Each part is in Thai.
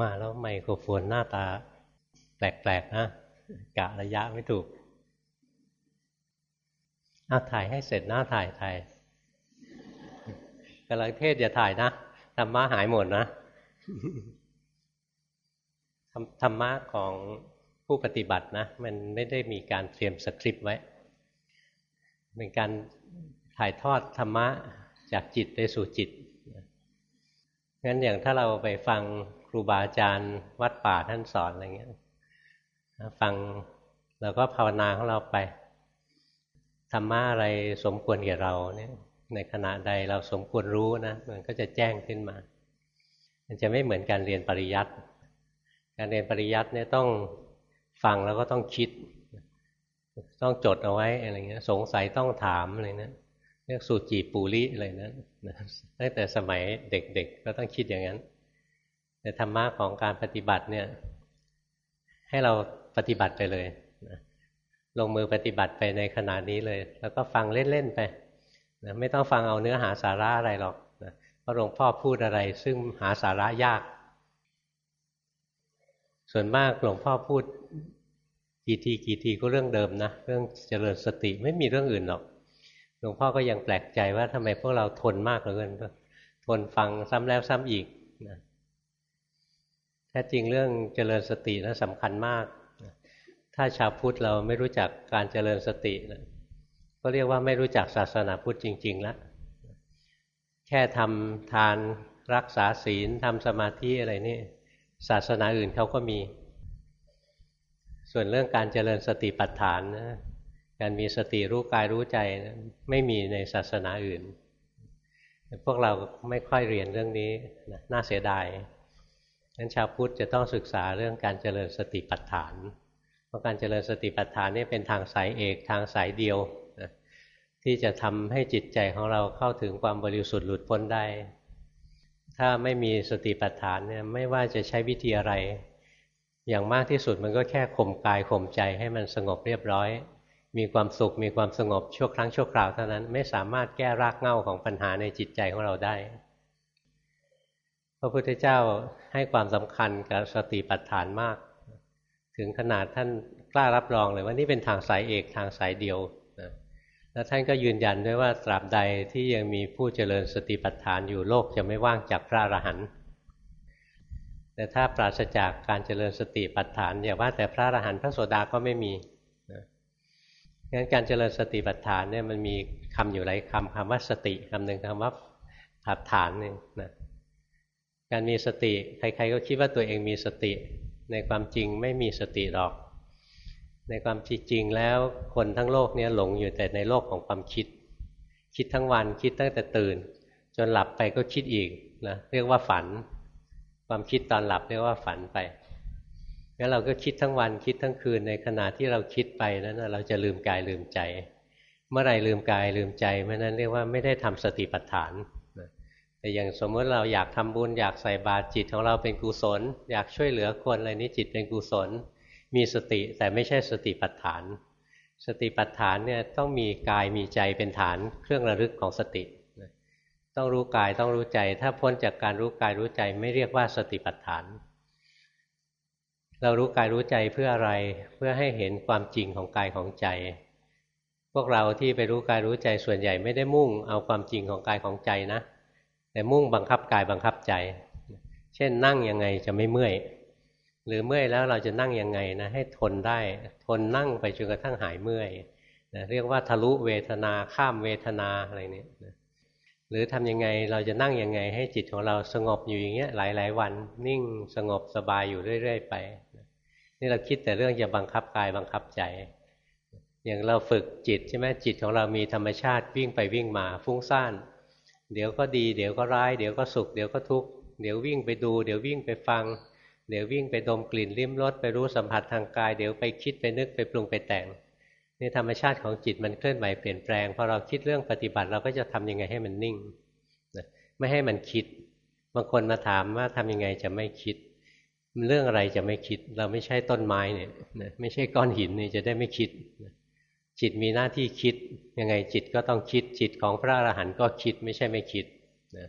มาแล้วไมโครโฟนหน้าตา แปลกๆนะกะระยะไม่ถูกอาถ่ายให้เสร็จหน้าถ่ายถ่ายกำลังเทศอย่าถ่ายนะธรรมะหายหมดนะธรรมะของผู้ปฏิบัตินะ มันไม่ได้มีการเตรียมสคริปต์ไว้เป็นการถ่ายทอดธรรมะจากจิตไปสู่จิตงั้นอย่างถ้าเราไปฟัง ครูบาอาจารย์ วัดป่าท่านสอนอะไรเงี้ยฟังเราก็ภาวนาของเราไปธรรมะอะไรสมควรแก่เราเนี่ย ในขณะใดเราสมควรรู้นะมันก็จะแจ้งขึ้นมา มันจะไม่เหมือนการเรียนปริยัติการเรียนปริยัติเนี่ยต้องฟังแล้วก็ต้องคิด ต้องจดเอาไว้อะไรเงี้ย สงสัยต้องถามอะไรนะเรียกสูจีปูริอะไรนะตั้งแต่สมัยเด็กๆก็ต้องคิดอย่างนั้น แต่ธรรมะของการปฏิบัติเนี่ย ให้เราปฏิบัติไปเลยลงมือปฏิบัติไปในขณะนี้เลย แล้วก็ฟังเล่น ๆ ไปนะไม่ต้องฟังเอาเนื้อหาสาระอะไรหรอกนะเพราะหลวงพ่อพูดอะไร ซึ่งหาสาระยาก ส่วนมากหลวงพ่อพูดกี่ทีกี่ทีก็เรื่องเดิมนะเรื่องเจริญสติไม่มีเรื่องอื่นหรอก หลวงพ่อก็ยังแปลกใจว่าทำไมพวกเราทนมากเหลือเกินทนฟังซ้ำแล้วซ้ำอีกนะ ท้จริงเรื่องเจริญสตินะสำคัญมาก ถ้าชาวพุทธเราไม่รู้จักการเจริญสตินะก็เรียกว่าไม่รู้จักศาสนาพุทธจริงๆแล้วแค่ทำทานรักษาศีลทำสมาธิอะไรนี่ศาสนาอื่นเขาก็มี ส่วนเรื่องการเจริญสติปัฏฐานนะการมีสติรู้กายรู้ใจนะไม่มีในศาสนาอื่น พวกเราไม่ค่อยเรียนเรื่องนี้นะน่าเสียดาย งั้นชาวพุทธจะต้องศึกษาเรื่องการเจริญสติปัฏฐาน เพราะการเจริญสติปัฏฐานนี่เป็นทางสายเอกทางสายเดียวนะที่จะทำให้จิตใจของเราเข้าถึงความบริสุทธิ์หลุดพ้นได้ ถ้าไม่มีสติปัฏฐานเนี่ยไม่ว่าจะใช้วิธีอะไร อย่างมากที่สุดมันก็แค่ข่มกายข่มใจให้มันสงบเรียบร้อย มีความสุขมีความสงบชั่วครั้งชั่วคราวเท่านั้น ไม่สามารถแก้รากเหง้าของปัญหาในจิตใจของเราได้ พระพุทธเจ้าให้ความสำคัญกับสติปัฏฐานมาก ถึงขนาดท่านกล้ารับรองเลยว่านี่เป็นทางสายเอกทางสายเดียวนะแล้วท่านก็ยืนยันด้วยว่าตราบใดที่ยังมีผู้เจริญสติปัฏฐานอยู่โลกจะไม่ว่างจากพระอรหันต์แต่ถ้าปราศจากการเจริญสติปัฏฐานอย่าว่าแต่พระอรหันต์พระโสดาก็ไม่มีงั้นการเจริญสติปัฏฐานเนี่ยมันมีคำอยู่หลายคำคำว่าสติคำหนึ่งคำว่าปัฏฐานหนึ่งนะ การมีสติใครๆก็คิดว่าตัวเองมีสติ ในความจริงไม่มีสติหรอก ในความจริงแล้วคนทั้งโลกนี้หลงอยู่แต่ในโลกของความคิด คิดทั้งวันคิดตั้งแต่ตื่น จนหลับไปก็คิดอีกนะเรียกว่าฝัน ความคิดตอนหลับเรียกว่าฝันไปงั้นเราก็คิดทั้งวันคิดทั้งคืนในขณะที่เราคิดไปนั้นเราจะลืมกายลืมใจ เมื่อไรลืมกายลืมใจเมื่อนั้นเรียกว่าไม่ได้ทำสติปัฏฐาน แต่อย่างสมมติเราอยากทำบุญอยากใส่บาตรจิตของเราเป็นกุศล อยากช่วยเหลือคนอะไรนี้จิตเป็นกุศล มีสติแต่ไม่ใช่สติปัฏฐาน สติปัฏฐานเนี่ยต้องมีกายมีใจเป็นฐานเครื่องระลึกของสติต้องรู้กายต้องรู้ใจ ถ้าพ้นจากการรู้กายรู้ใจไม่เรียกว่าสติปัฏฐาน เรารู้กายรู้ใจเพื่ออะไรเพื่อให้เห็นความจริงของกายของใจ พวกเราที่ไปรู้กายรู้ใจส่วนใหญ่ไม่ได้มุ่งเอาความจริงของกายของใจนะ แต่มุ่งบังคับกายบังคับใจ เช่นนั่งยังไงจะไม่เมื่อย หรือเมื่อยแล้วเราจะนั่งยังไงนะให้ทนได้ ทนนั่งไปจนกระทั่งหายเมื่อยนะเรียกว่าทะลุเวทนาข้ามเวทนาอะไรนี้นะหรือทำยังไงเราจะนั่งยังไงให้จิตของเราสงบอยู่อย่างเงี้ยหลาย ๆ วันนิ่งสงบสบายอยู่เรื่อย ๆ ไป นี่เราคิดแต่เรื่องจะบังคับกายบังคับใจ อย่างเราฝึกจิตใช่ไหมจิตของเรามีธรรมชาติวิ่งไปวิ่งมาฟุ้งซ่าน เดี๋ยวก็ดี เดี๋ยวก็ร้าย เดี๋ยวก็สุข เดี๋ยวก็ทุกข์ เดี๋ยววิ่งไปดู เดี๋ยววิ่งไปฟัง เดี๋ยววิ่งไปดมกลิ่นลิ้มรสไปรู้สัมผัสทางกาย เดี๋ยวไปคิดไปนึกไปปรุงไปแต่งนี่ธรรมชาติของจิตมันเคลื่อนไหวเปลี่ยนแปลงพอเราคิดเรื่องปฏิบัติเราก็จะทำยังไงให้มันนิ่งไม่ให้มันคิด บางคนมาถามว่าทำยังไงจะไม่คิด เรื่องอะไรจะไม่คิด เราไม่ใช่ต้นไม้เนี่ยไม่ใช่ก้อนหินนี่จะได้ไม่คิด จิตมีหน้าที่คิด ยังไงจิตก็ต้องคิดจิตของพระอรหันต์ก็คิดไม่ใช่ไม่คิดนะ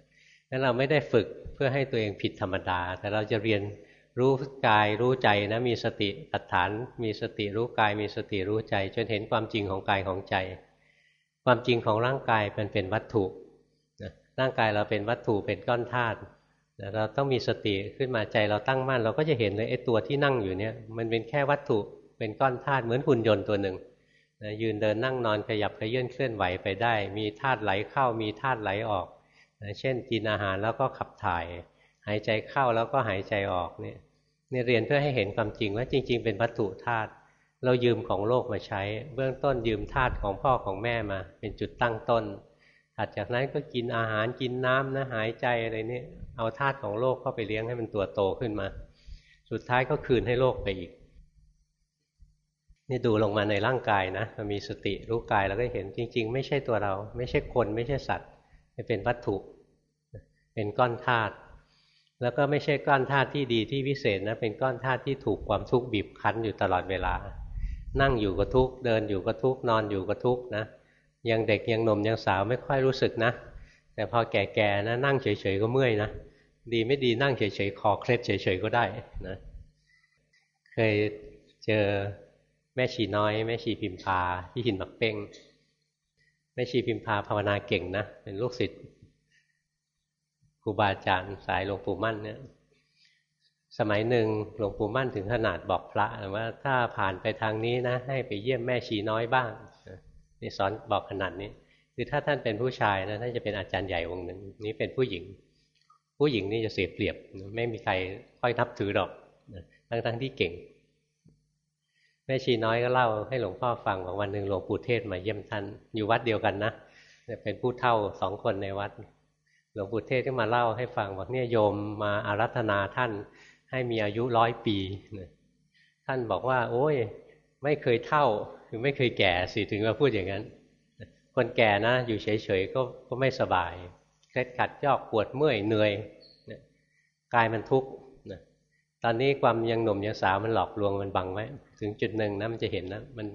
นั้นเราไม่ได้ฝึกเพื่อให้ตัวเองผิดธรรมดา แต่เราจะเรียนรู้กายรู้ใจนะมีสติปัฏฐาน มีสติรู้กายมีสติรู้ใจ จนเห็นความจริงของกายของใจ ความจริงของร่างกายมันเป็นวัตถุร่างกายเราเป็นวัตถุเป็นก้อนธาตุเราต้องมีสติขึ้นมาใจเราตั้งมั่น เราก็จะเห็นเลยไอ้ตัวที่นั่งอยู่เนี่ยมันเป็นแค่วัตถุเป็นก้อนธาตุเหมือนหุ่นยนต์ตัวหนึ่ง นะยืนเดินนั่งนอนขยับขยื่นเคลื่อนไหวไปได้ มีธาตุไหลเข้ามีธาตุไหลออกนะเช่นกินอาหารแล้วก็ขับถ่าย หายใจเข้าแล้วก็หายใจออกเนี่ยนี่เรียนเพื่อให้เห็นความจริงว่าจริง ๆ เป็นวัตถุธาตุเรายืมของโลกมาใช้ เบื้องต้นยืมธาตุของพ่อของแม่มา เป็นจุดตั้งต้นถัดจากนั้นก็กินอาหารกินน้ำนะหายใจอะไรนี่เอาธาตุของโลกเข้าไปเลี้ยงให้มันตัวโตขึ้นมา สุดท้ายก็คืนให้โลกไปอีก นี่ดูลงมาในร่างกายนะมันมีสติรู้กายแล้วก็เห็นจริง ๆ ไม่ใช่ตัวเรา ไม่ใช่คน ไม่ใช่สัตว์เป็นวัตถุ เป็นก้อนธาตุแล้วก็ไม่ใช่ก้อนธาตุที่ดีที่วิเศษนะเป็นก้อนธาตุที่ถูกความทุกข์บีบคั้นอยู่ตลอดเวลา นั่งอยู่ก็ทุกข์เดินอยู่ก็ทุกข์นอนอยู่ก็ทุกข์นะยังเด็กยังหนุ่มยังสาวไม่ค่อยรู้สึกนะ แต่พอแก่ๆนะนั่งเฉยๆก็เมื่อยนะดีไม่ดีนั่งเฉยๆคอเคล็ดเฉยๆก็ได้นะเคยเจอ ม่ชีน้อย แม่ชีพิมพาที่หินบักเป้งแม่ชีพิมพาภาวนาเก่งนะ เป็นลูกศิษย์ครูบาอาจารย์สายหลวงปู่มั่นเนี่ยสมัยหนึ่งหลวงปู่มั่นถึงขนาดบอกพระว่าถ้าผ่านไปทางนี้นะ ให้ไปเยี่ยมแม่ชีน้อยบ้างนี่สอนบอกขนาดนี้คือถ้าท่านเป็นผู้ชายนะท่านจะเป็นอาจารย์ใหญ่องค์หนึ่งนี้เป็นผู้หญิง ผู้หญิงนี่จะเสียเปรียบ ไม่มีใครค่อยนับถือหรอกทั้งทั้งที่เก่ง แม่ชีน้อยก็เล่าให้หลวงพ่อฟังบอกวันหนึ่งหลวงปู่เทศมาเยี่ยมท่านอยู่วัดเดียวกันนะเป็นผู้เท่าสองคนในวัด หลวงปู่เทศก็มาเล่าให้ฟังบอกเนี่ยโยมมาอารัธนาท่านให้มีอายุร้อยปีท่านบอกว่า โอ้ย ไม่เคยเท่าคือไม่เคยแก่สิถึงมาพูดอย่างนั้น คนแก่นะ อยู่เฉยๆก็ก็ไม่สบายเคล็ดขัดยอกปวดเมื่อยเหนื่อยกายมันทุกข์ตอนนี้ความยังหนุ่มยังสาวมันหลอกลวงมันบังไว้ ถึงจุดหนึ่งนะมันจะเห็นนะมัน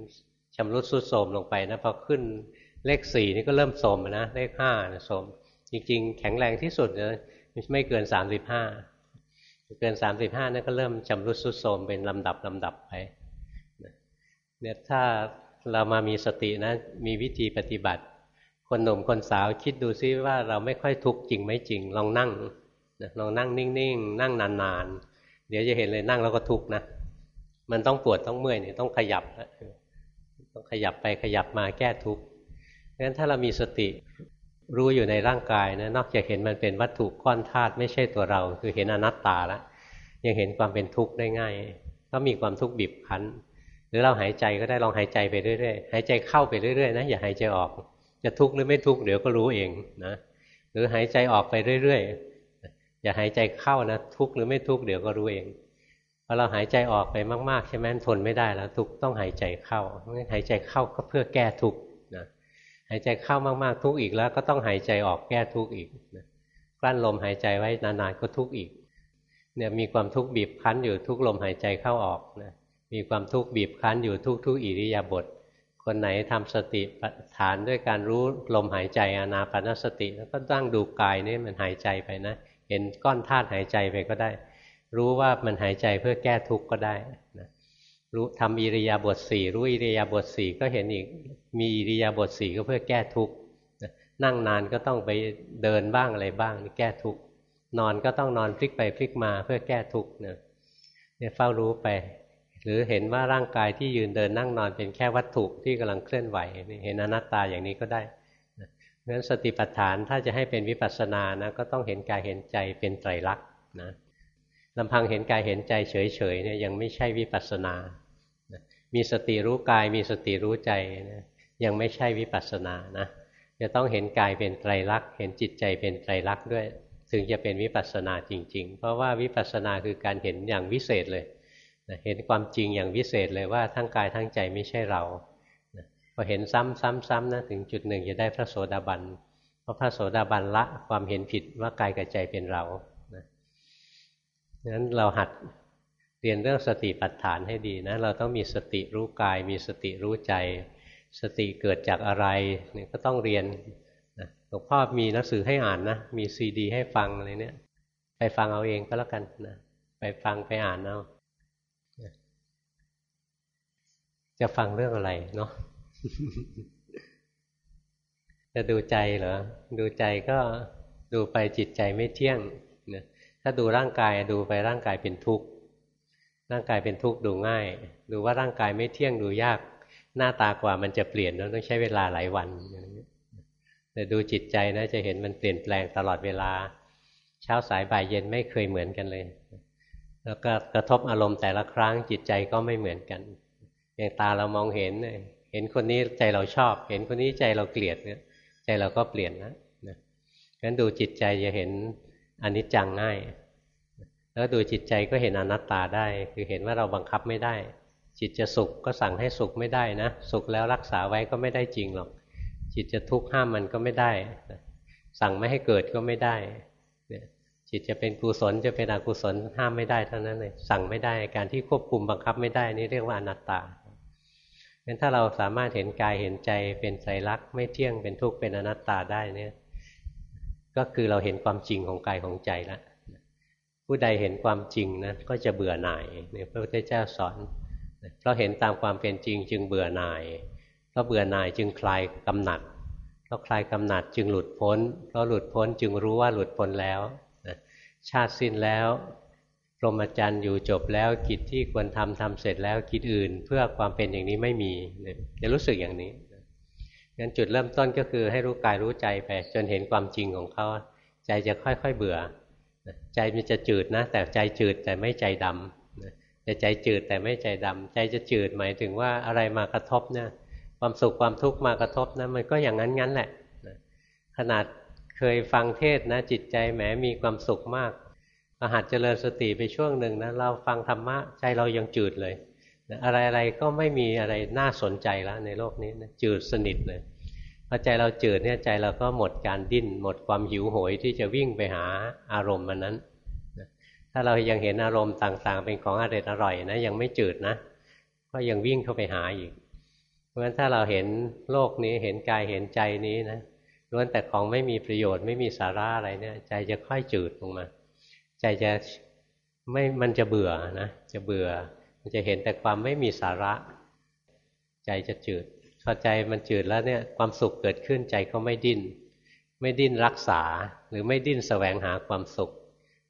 ชำรุดสุดโทมลงไปนะพอขึ้นเลขสี่นี่ก็เริ่มโทมนะเลขห้าโทมจริงๆ แข็งแรงที่สุดเลยไม่เกินสามสิบห้าเกินสามสิบห้านั่นก็เริ่มชำรุดสุดโทมเป็นลำดับลำดับไปเนี่ยถ้าเรามามีสตินะ มีวิธีปฏิบัติ คนหนุ่มคนสาวคิดดูซิว่าเราไม่ค่อยทุกข์จริงไหมจริง ลองนั่งลองนั่งนิ่งๆ นั่งนานๆ เดี๋ยวจะเห็นเลยนั่งแล้วก็ทุกข์นะ มันต้องปวดต้องเมื่อยเนี่ยต้องขยับต้องขยับไปขยับมาแก้ทุกข์งั้นถ้าเรามีสติรู้อยู่ในร่างกายนะนอกจากเห็นมันเป็นวัตถุก้อนธาตุไม่ใช่ตัวเรา คือเห็นอนัตตาแล้วยังเห็นความเป็นทุกข์ได้ง่าย ก็มีความทุกข์บีบคั้น หรือเราหายใจก็ได้ลองหายใจไปเรื่อยๆหายใจเข้าไปเรื่อยๆนะอย่าหายใจออก จะทุกข์หรือไม่ทุกข์เดี๋ยวก็รู้เองนะหรือหายใจออกไปเรื่อยๆอย่าหายใจเข้านะทุกข์หรือไม่ทุกข์เดี๋ยวก็รู้เอง พอเราหายใจออกไปมากๆใช่ไหมทนไม่ได้แล้วทุกต้องหายใจเข้าหายใจเข้าก็เพื่อแก้ทุกนะหายใจเข้ามากๆทุกอีกแล้ว ก็ต้องหายใจออกแก้ทุกอีกนะกลั้นลมหายใจไว้นานๆก็ทุกอีกเนี่ยมีความทุกข์บีบคั้นอยู่ทุกลมหายใจเข้าออกนะมีความทุกข์บีบคั้นอยู่ทุกๆอิริยาบถคนไหนทำสติฐานด้วยการรู้ลมหายใจอานาปานสติ แล้วก็ตั้งดูกายนี่มันหายใจไปนะ เห็นก้อนธาตุหายใจไปก็ได้ รู้ว่ามันหายใจเพื่อแก้ทุกข์ก็ได้นะรู้ทำอิริยาบถสี่รู้อิริยาบถสี่ก็เห็นอีกมีอิริยาบถสี่ก็เพื่อแก้ทุกข์นั่งนานก็ต้องไปเดินบ้างอะไรบ้างแก้ทุกข์นอนก็ต้องนอนพลิกไปพลิกมาเพื่อแก้ทุกข์เนี่ยเฝ้ารู้ไป หรือเห็นว่าร่างกายที่ยืนเดินนั่งนอนเป็นแค่วัตถุที่กำลังเคลื่อนไหวเห็นอนัตตาอย่างนี้ก็ได้เพราะฉะนั้นสติปัฏฐานถ้าจะให้เป็นวิปัสสนานะก็ต้องเห็นกายเห็นใจเป็นไตรลักษณ์นะ ลำพังเห็นกายเห็นใจเฉยๆเนี่ยยังไม่ใช่วิปัสสนา มีสติรู้กายมีสติรู้ใจนะยังไม่ใช่วิปัสสนานะจะต้องเห็นกายเป็นไตรลักษณ์เห็นจิตใจเป็นไตรลักษณ์ด้วยถึงจะเป็นวิปัสสนาจริง ๆ เพราะว่าวิปัสสนาคือการเห็นอย่างวิเศษเลยเห็นความจริงอย่างวิเศษเลยว่าทั้งกายทั้งใจไม่ใช่เราพอเห็นซ้ำๆๆนะถึงจุดหนึ่งจะได้พระโสดาบันเพราะพระโสดาบันละความเห็นผิดว่ากายกับใจเป็นเรา งั้นเราหัดเรียนเรื่องสติปัฏฐานให้ดีนะเราต้องมีสติรู้กาย มีสติรู้ใจ สติเกิดจากอะไรเนี่ยก็ต้องเรียนนะลวงพ่อมีหนังสือให้อ่านนะมีซีดี ให้ฟังอะไรเนี่ยไปฟังเอาเองก็แล้วกันนะไปฟังไปอ่านเอาจะฟังเรื่องอะไรเนาะจะดูใจเหรอ ดูใจก็ดูไปจิตใจไม่เที่ยง ถ้าดูร่างกายดูไปร่างกายเป็นทุกข์ร่างกายเป็นทุกข์ดูง่าย ดูว่าร่างกายไม่เที่ยงดูยาก หน้าตากว่ามันจะเปลี่ยนต้องใช้เวลาหลายวันแต่ดูจิตใจนะจะเห็นมันเปลี่ยนแปลงตลอดเวลา เช้าสายบ่ายเย็นไม่เคยเหมือนกันเลย แล้วก็กระทบอารมณ์แต่ละครั้งจิตใจก็ไม่เหมือนกัน อย่างตาเรามองเห็น เห็นคนนี้ใจเราชอบ เห็นคนนี้ใจเราเกลียดเนี่ยใจเราก็เปลี่ยนนะนะงั้นดูจิตใจจะเห็น อันิจจังง่าย แล้วดูจิตใจก็เห็นอนัตตาได้ คือเห็นว่าเราบังคับไม่ได้ จิตจะสุขก็สั่งให้สุขไม่ได้นะ สุขแล้วรักษาไว้ก็ไม่ได้จริงหรอก จิตจะทุกข์ห้ามมันก็ไม่ได้ สั่งไม่ให้เกิดก็ไม่ได้ จิตจะเป็นกุศลจะเป็นอกุศลห้ามไม่ได้เทั้งนั้นเลย สั่งไม่ได้ การที่ควบคุมบังคับไม่ได้นี่เรียกว่าอนัตตางั้นถ้าเราสามารถเห็นกายเห็นใจเป็นไตรลักษณ์ไม่เที่ยงเป็นทุกข์เป็นอนัตตาได้เนี่ย ก็คือเราเห็นความจริงของกายของใจแล้วผู้ใดเห็นความจริงนะก็จะเบื่อหน่ายเนี่ยพระพุทธเจ้าสอนเพราะเห็นตามความเป็นจริงจึงเบื่อหน่ายเพราะเบื่อหน่ายจึงคลายกำหนัดเพราะคลายกำหนัดจึงหลุดพ้น เพราะหลุดพ้นจึงรู้ว่าหลุดพ้นแล้วชาติสิ้นแล้วพรหมจรรย์อยู่จบแล้วกิจที่ควรทำทำเสร็จแล้วกิจอื่น เพื่อความเป็นอย่างนี้ไม่มีจะรู้สึกอย่างนี้ งั้นจุดเริ่มต้นก็คือให้รู้กายรู้ใจไป จนเห็นความจริงของเขาใจจะค่อยๆเบื่อ ใจมันจะจืดนะ แต่ใจจืดแต่ไม่ใจดำแต่ใจจืดแต่ไม่ใจดำใจจะจืดหมายถึงว่าอะไรมากระทบเนี่ยความสุขความทุกข์มากระทบนะมันก็อย่างนั้นงั้นแหละขนาดเคยฟังเทศนะ จิตใจแหมมีความสุขมากพอหัดเจริญสติไปช่วงหนึ่งนะเราฟังธรรมะใจเรายังจืดเลย อะไรอะไรก็ไม่มีอะไรน่าสนใจแล้วในโลกนี้นะจืดสนิทเลยพอใจเราจืดเนี่ยใจเราก็หมดการดิ้น หมดความหิวโหยที่จะวิ่งไปหาอารมณ์มันนั้นถ้าเรายังเห็นอารมณ์ต่างๆ เป็นของอร่อยอร่อยนะยังไม่จืดนะก็ยังวิ่งเข้าไปหาอีก เพราะฉะนั้นถ้าเราเห็นโลกนี้เห็นกายเห็นใจนี้นะล้วนแต่ของไม่มีประโยชน์ไม่มีสาระอะไรเนี่ยใจจะค่อยจืดลงมา ใจจะไม่มันจะเบื่อนะจะเบื่อ มันจะเห็นแต่ความไม่มีสาระ ใจจะจืดพอใจมันจืดแล้วเนี่ยความสุขเกิดขึ้นใจก็ไม่ดิ้น ไม่ดิ้นรักษาหรือไม่ดิ้นแสวงหาความสุข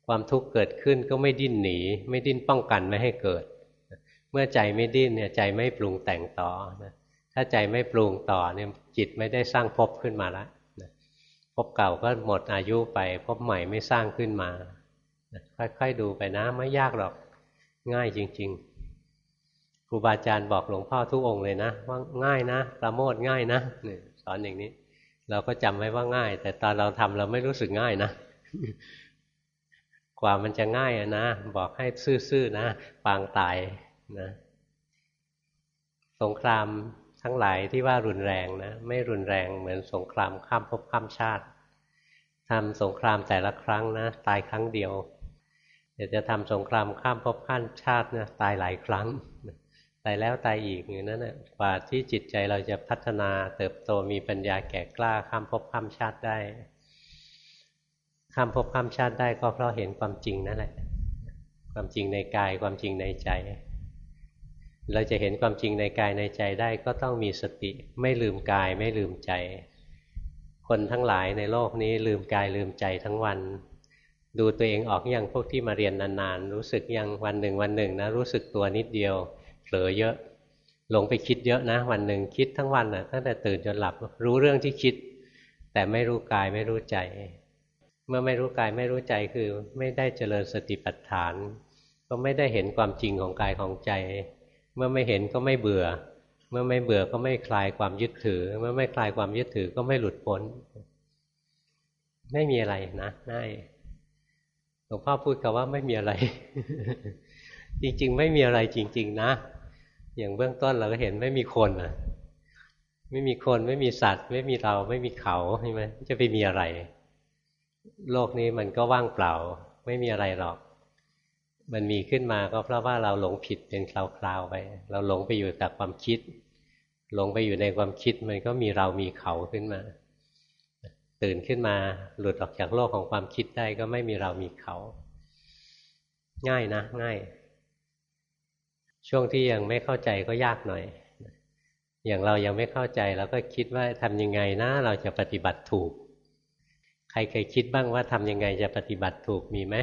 ความทุกข์เกิดขึ้นก็ไม่ดิ้นหนี ไม่ดิ้นป้องกันไม่ให้เกิด เมื่อใจไม่ดิ้นเนี่ยใจไม่ปรุงแต่งต่อนะถ้าใจไม่ปรุงต่อเนี่ยจิตไม่ได้สร้างภพขึ้นมาแล้วภพเก่าก็หมดอายุไปภพใหม่ไม่สร้างขึ้นมาค่อยๆดูไปนะไม่ยากหรอกง่ายจริง ๆ ครูบาอาจารย์บอกหลวงพ่อทุกองค์เลยนะว่าง่ายนะประโมทง่ายนะเนี่ยสอนอย่างนี้ เราก็จำไว้ว่าง่าย แต่ตอนเราทำเราไม่รู้สึกง่ายนะกว่ามันจะง่ายอะนะบอกให้ซื่อๆนะปางตายนะสงครามทั้งหลายที่ว่ารุนแรงนะไม่รุนแรงเหมือนสงครามข้ามภพข้ามชาติทำสงครามแต่ละครั้งนะตายครั้งเดียวเดี๋ยวจะทำสงครามข้ามภพข้ามชาตินะตายหลายครั้ง ตายแล้วตายอีกอย่างนั้นนะกว่าที่จิตใจเราจะพัฒนาเติบโตมีปัญญาแก่กล้าข้ามภพข้ามชาติได้ ข้ามภพข้ามชาติได้ก็เพราะเห็นความจริงนั่นแหละ ความจริงในกายความจริงในใจ เราจะเห็นความจริงในกายในใจได้ก็ต้องมีสติไม่ลืมกายไม่ลืมใจ คนทั้งหลายในโลกนี้ลืมกายลืมใจทั้งวันดูตัวเองออกอย่างพวกที่มาเรียนนานๆ รู้สึกยังวันหนึ่งวันหนึ่งนะรู้สึกตัวนิดเดียว เผลอเยอะหลงไปคิดเยอะนะ วันหนึ่งคิดทั้งวันนะ่ะตั้งแต่ตื่นจนหลับรู้เรื่องที่คิด แต่ไม่รู้กายไม่รู้ใจ เมื่อไม่รู้กายไม่รู้ใจคือ ไม่ได้เจริญสติปัฏฐาน ก็ไม่ได้เห็นความจริงของกายของใจ เมื่อไม่เห็นก็ไม่เบื่อ เมื่อไม่เบื่อก็ไม่คลายความยึดถือ เมื่อไม่คลายความยึดถือก็ไม่หลุดพ้น ไม่มีอะไรนะง่ายหลวงพ่อพูดกับว่าไม่มีอะไร จริง ๆ ไม่มีอะไรจริง ๆ นะ อย่างเบื้องต้นเราก็เห็นไม่มีคนอะ ไม่มีคนไม่มีสัตว์ ไม่มีเราไม่มีเขาใช่ไหมจะไปมีอะไร โลกนี้มันก็ว่างเปล่า ไม่มีอะไรหรอก มันมีขึ้นมาก็เพราะว่าเราหลงผิดเป็นคราวๆไป เราหลงไปอยู่แต่ความคิด หลงไปอยู่ในความคิดมันก็มีเรามีเขาขึ้นมา ตื่นขึ้นมาหลุดออกจากโลกของความคิดได้ก็ไม่มีเรามีเขา ง่ายนะ ง่าย ช่วงที่ยังไม่เข้าใจก็ยากหน่อย อย่างเรายังไม่เข้าใจเราก็คิดว่าทำยังไงนะเราจะปฏิบัติถูก ใครเคยคิดบ้างว่าทำยังไงจะปฏิบัติถูกมีไหม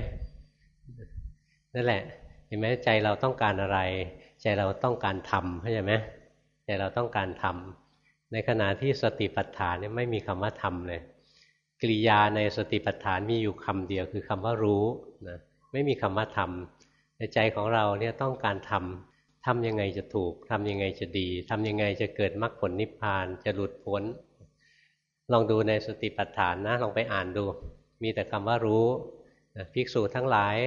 นั่นแหละ เห็นไหมใจเราต้องการอะไร ใจเราต้องการทำเข้าใจไหมใจเราต้องการทำในขณะที่สติปัฏฐานเนี่ยไม่มีคำว่าทำเลยกริยาในสติปัฏฐานมีอยู่คำเดียวคือคำว่ารู้นะไม่มีคำว่าทำในใจของเราเนี่ยต้องการทำ ทำยังไงจะถูกทำยังไงจะดีทำยังไงจะเกิดมรรคผลนิพพาน จะหลุดพ้น ลองดูในสติปัฏฐานนะ ลองไปอ่านดู มีแต่คำว่ารู้ภิกษุทั้งหลาย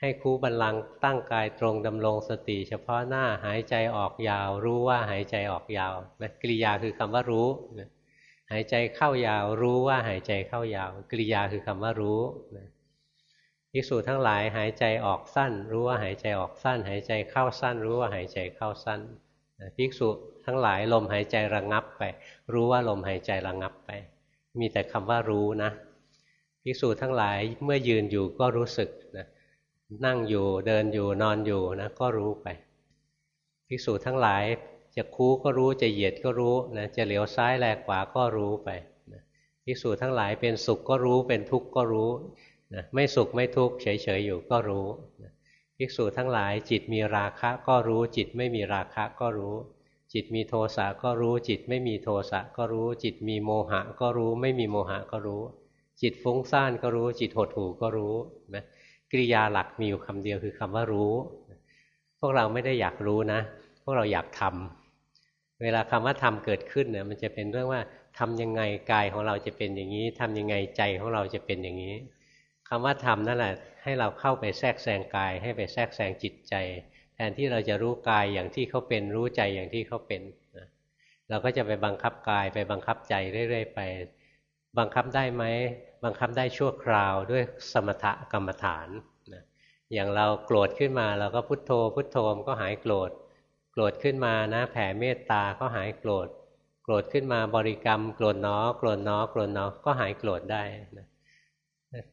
ให้คูบันลังตั้งกายตรงดำรงสติเฉพาะหน้าหายใจออกยาว รู้ว่าหายใจออกยาวนะกริยาคือคำว่ารู้นะหายใจเข้ายาว รู้ว่าหายใจเข้ายาว กริยาคือคำว่ารู้นะ ภิกษุทั้งหลายหายใจออกสั้น รู้ว่าหายใจออกสั้น หายใจเข้าสั้น รู้ว่าหายใจเข้าสั้นภิกษุทั้งหลายลมหายใจระงงับไป รู้ว่าลมหายใจระงงับไป มีแต่คำว่ารู้นะภิกษุทั้งหลายเมื่อยืนอยู่ก็รู้สึกนะนั่งอยู่เดินอยู่นอนอยู่นะก็รู้ไปภิกษุทั้งหลายจะคูก็รู้จะเหยียดก็รู้นะจะเหลียวซ้ายแลกขวาก็รู้ไปภิกษุทั้งหลายเป็นสุขก็รู้เป็นทุกข์ก็รู้ นะไม่สุขไม่ทุกข์เฉยๆอยู่ก็รู้นะภิกษุทั้งหลายจิตมีราคะก็รู้ จิตไม่มีราคะก็รู้ จิตมีโทสะก็รู้ จิตไม่มีโทสะก็รู้ จิตมีโมหะก็รู้ ไม่มีโมหะก็รู้ จิตฟุ้งซ่านก็รู้ จิตหดหู่ก็รู้นะกริยาหลักมีอยู่คำเดียวคือคำว่ารู้ พวกเราไม่ได้อยากรู้นะ พวกเราอยากทำเวลาคำว่าทำเกิดขึ้นเนี่ยมันจะเป็นเรื่องว่าทำยังไงกายของเราจะเป็นอย่างนี้ทำยังไงใจของเราจะเป็นอย่างนี้ คำว่าทำนั่นแหละ ให้เราเข้าไปแทรกแซงกาย ให้ไปแทรกแซงจิตใจ แทนที่เราจะรู้กายอย่างที่เขาเป็นรู้ใจอย่างที่เขาเป็นเราก็จะไปบังคับกายไปบังคับใจเรื่อยๆไป บังคับได้ไหมบังคับได้ชั่วคราวด้วยสมถกรรมฐานนะอย่างเราโกรธขึ้นมาเราก็พุโทโธ พุโทโธมก็หายโกรธ โกรธขึ้นมานะ แผ่เมตตาก็หายโกรธ โกรธขึ้นมาบริกรรม โกรธเนาะโกรธเนาะโกรธเนาะก็หายโกรธได้นะ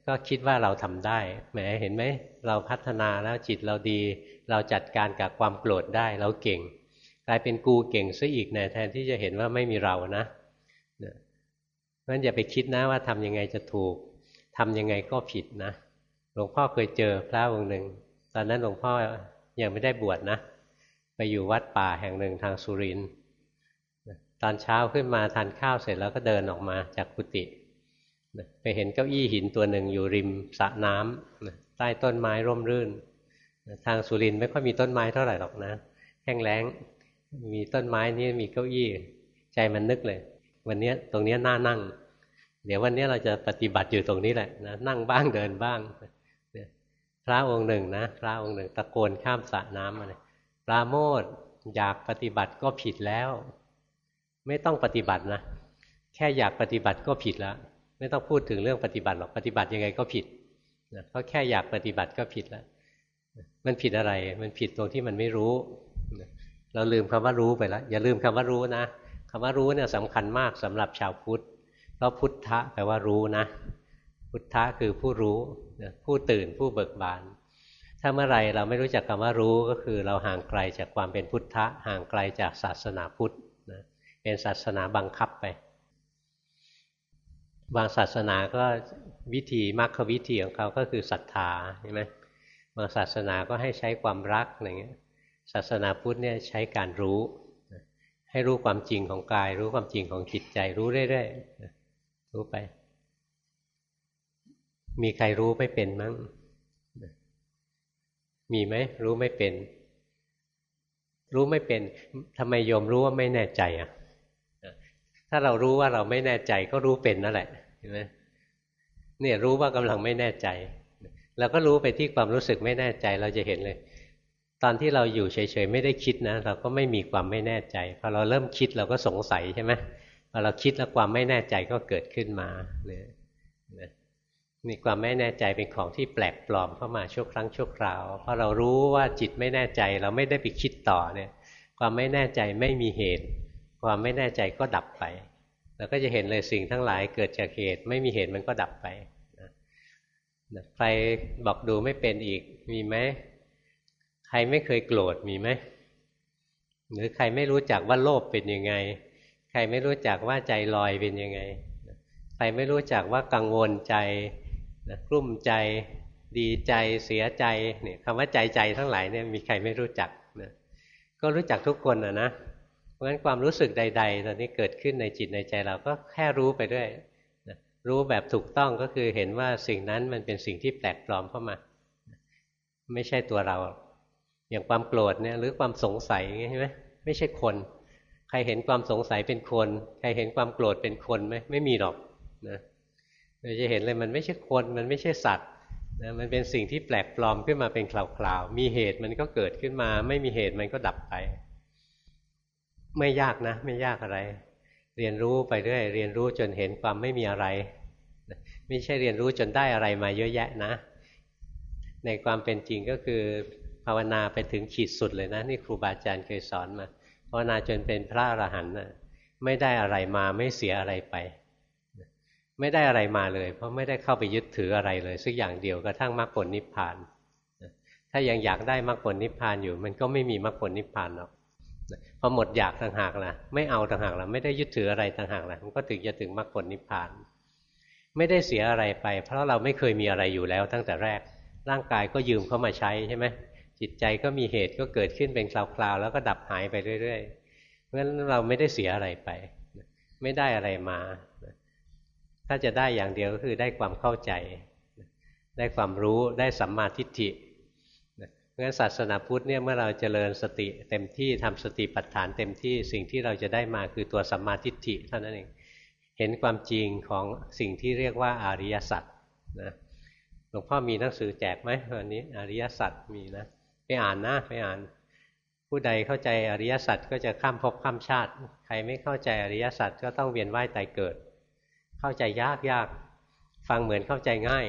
ก็คิดว่าเราทำได้แหมเห็นไหมเราพัฒนาแล้วจิตเราดี เราจัดการกับความโกรธได้เราเก่ง กลายเป็นกูเก่งซะอีกนะแทนที่จะเห็นว่าไม่มีเรานะเพราะฉะนั้นอย่าไปคิดนะว่าทำยังไงจะถูกทำยังไงก็ผิดนะหลวงพ่อเคยเจอพระองค์หนึ่ง ตอนนั้นหลวงพ่อยังไม่ได้บวชนะ ไปอยู่วัดป่าแห่งหนึ่งทางสุรินทร์ตอนเช้าขึ้นมาทานข้าวเสร็จแล้วก็เดินออกมาจากกุฏิ ไปเห็นเก้าอี้หินตัวหนึ่งอยู่ริมสระน้ำใต้ต้นไม้ร่มรื่น ทางสุรินไม่ค่อยมีต้นไม้เท่าไหร่หรอกนะ แห้งแล้ง มีต้นไม้นี่มีเก้าอี้ ใจมันนึกเลย วันนี้ตรงนี้น่านั่ง เดี๋ยววันนี้เราจะปฏิบัติอยู่ตรงนี้แหละนะนั่งบ้างเดินบ้างพระองค์หนึ่งนะพระองค์หนึ่งตะโกนข้ามสระน้ำมาเลยปราโมทอยากปฏิบัติก็ผิดแล้ว ไม่ต้องปฏิบัตินะ แค่อยากปฏิบัติก็ผิดแล้ว ไม่ต้องพูดถึงเรื่องปฏิบัติหรอกปฏิบัติยังไงก็ผิดนะเพราะแค่อยากปฏิบัติก็ผิดแล้วมันผิดอะไร มันผิดตรงที่มันไม่รู้ เราลืมคำว่ารู้ไปแล้วอย่าลืมคำว่ารู้นะคำว่ารู้เนี่ยสำคัญมากสำหรับชาวพุทธเพราะพุทธะแปลว่ารู้นะ พุทธะคือผู้รู้ผู้ตื่นผู้เบิกบาน ถ้าเมื่อไรเราไม่รู้จักคำว่ารู้ก็คือเราห่างไกลจากความเป็นพุทธะห่างไกลจากศาสนาพุทธนะเป็นศาสนาบังคับไป บางศาสนาก็วิธีมรรควิธีของเขาก็คือศรัทธาใช่ไหมบางศาสนาก็ให้ใช้ความรักอะไรเงี้ยศาสนาพุทธเนี่ยใช้การรู้ ให้รู้ความจริงของกาย รู้ความจริงของจิตใจรู้เรื่อยๆรู้ไป มีใครรู้ไม่เป็นมั้งมีไหมรู้ไม่เป็น รู้ไม่เป็นทำไมโยมรู้ว่าไม่แน่ใจอะ ถ้าเรารู้ว่าเราไม่แน่ใจก็รู้เป็นนั่นแหละเห็นไหมเนี่ยรู้ว่ากำลังไม่แน่ใจเราก็รู้ไปที่ความรู้สึกไม่แน่ใจเราจะเห็นเลย ตอนที่เราอยู่เฉยๆไม่ได้คิดนะ เราก็ไม่มีความไม่แน่ใจพอเราเริ่มคิดเราก็สงสัยใช่ไหมพอเราคิดแล้วความไม่แน่ใจก็เกิดขึ้นมาเนี่ยมีความไม่แน่ใจเป็นของที่แปลกปลอมเข้ามาชั่วครั้งชั่วคราวพอเรารู้ว่าจิตไม่แน่ใจ เราไม่ได้ไปคิดต่อเนี่ย ความไม่แน่ใจไม่มีเหตุ ความไม่แน่ใจก็ดับไปเราก็จะเห็นเลยสิ่งทั้งหลายเกิดจากเหตุ ไม่มีเหตุมันก็ดับไปนะใครบอกดูไม่เป็นอีกมีไหมใครไม่เคยโกรธมีไหมหรือใครไม่รู้จักว่าโลภเป็นยังไง ใครไม่รู้จักว่าใจลอยเป็นยังไง ใครไม่รู้จักว่ากังวลใจนะกลุ้มใจดีใจเสียใจเนี่ยคำว่าใจใจทั้งหลายเนี่ยมีใครไม่รู้จักนะก็รู้จักทุกคนนะนะ ราะฉะนั้นความรู้สึกใด ๆ ตอนนี้เกิดขึ้นในจิตในใจเราก็แค่รู้ไปด้วยนะรู้แบบถูกต้องก็คือเห็นว่าสิ่งนั้นมันเป็นสิ่งที่แปลกปลอมเข้ามา ไม่ใช่ตัวเรา อย่างความโกรธเนี่ยหรือความสงสัยใช่ไหมไม่ใช่คน ใครเห็นความสงสัยเป็นคน ใครเห็นความโกรธเป็นคนไหมไม่มีหรอกนะเราจะเห็นเลยมันไม่ใช่คนมันไม่ใช่สัตว์นะมันเป็นสิ่งที่แปลกปลอมขึ้นมาเป็นคราวๆมีเหตุมันก็เกิดขึ้นมา ไม่มีเหตุมันก็ดับไป ไม่ยากนะ ไม่ยากอะไร เรียนรู้ไปเรื่อยเรียนรู้จนเห็นความไม่มีอะไร ไม่ใช่เรียนรู้จนได้อะไรมาเยอะแยะนะ ในความเป็นจริงก็คือภาวนาไปถึงขีดสุดเลยนะ นี่ครูบาอาจารย์เคยสอนมาภาวนาจนเป็นพระอรหันต์ไม่ได้อะไรมาไม่เสียอะไรไป ไม่ได้อะไรมาเลย เพราะไม่ได้เข้าไปยึดถืออะไรเลยสักอย่างเดียวกระทั่งมรรคผลนิพพานถ้ายังอยากได้มรรคผลนิพพานอยู่ มันก็ไม่มีมรรคผลนิพพานหรอก พอหมดอยากต่างหากล่ะ ไม่เอาต่างหากล่ะ ไม่ได้ยึดถืออะไรต่างหากล่ะ มันก็ถึงจะถึงมรรคผลนิพพาน ไม่ได้เสียอะไรไป เพราะเราไม่เคยมีอะไรอยู่แล้วตั้งแต่แรก ร่างกายก็ยืมเข้ามาใช้ใช่ไหมจิตใจก็มีเหตุก็เกิดขึ้นเป็นคราวๆแล้วก็ดับหายไปเรื่อยๆเพราะฉะนั้นเราไม่ได้เสียอะไรไป ไม่ได้อะไรมา ถ้าจะได้อย่างเดียวก็คือได้ความเข้าใจ ได้ความรู้ได้สัมมาทิฏฐิ เพราะฉะนั้นศาสนาพุทธเนี่ยเมื่อเราเจริญสติเต็มที่ทำสติปัฏฐานเต็มที่สิ่งที่เราจะได้มาคือตัวสัมมาทิฏฐิเท่านั้นเองเห็นความจริงของสิ่งที่เรียกว่าอริยสัจนะหลวงพ่อมีหนังสือแจกไหมวันนี้อริยสัจมีนะไปอ่านนะไปอ่าน ผู้ใดเข้าใจอริยสัจก็จะข้ามภพข้ามชาติ ใครไม่เข้าใจอริยสัจก็ต้องเวียนว่ายตายเกิด เข้าใจยากยากฟังเหมือนเข้าใจง่าย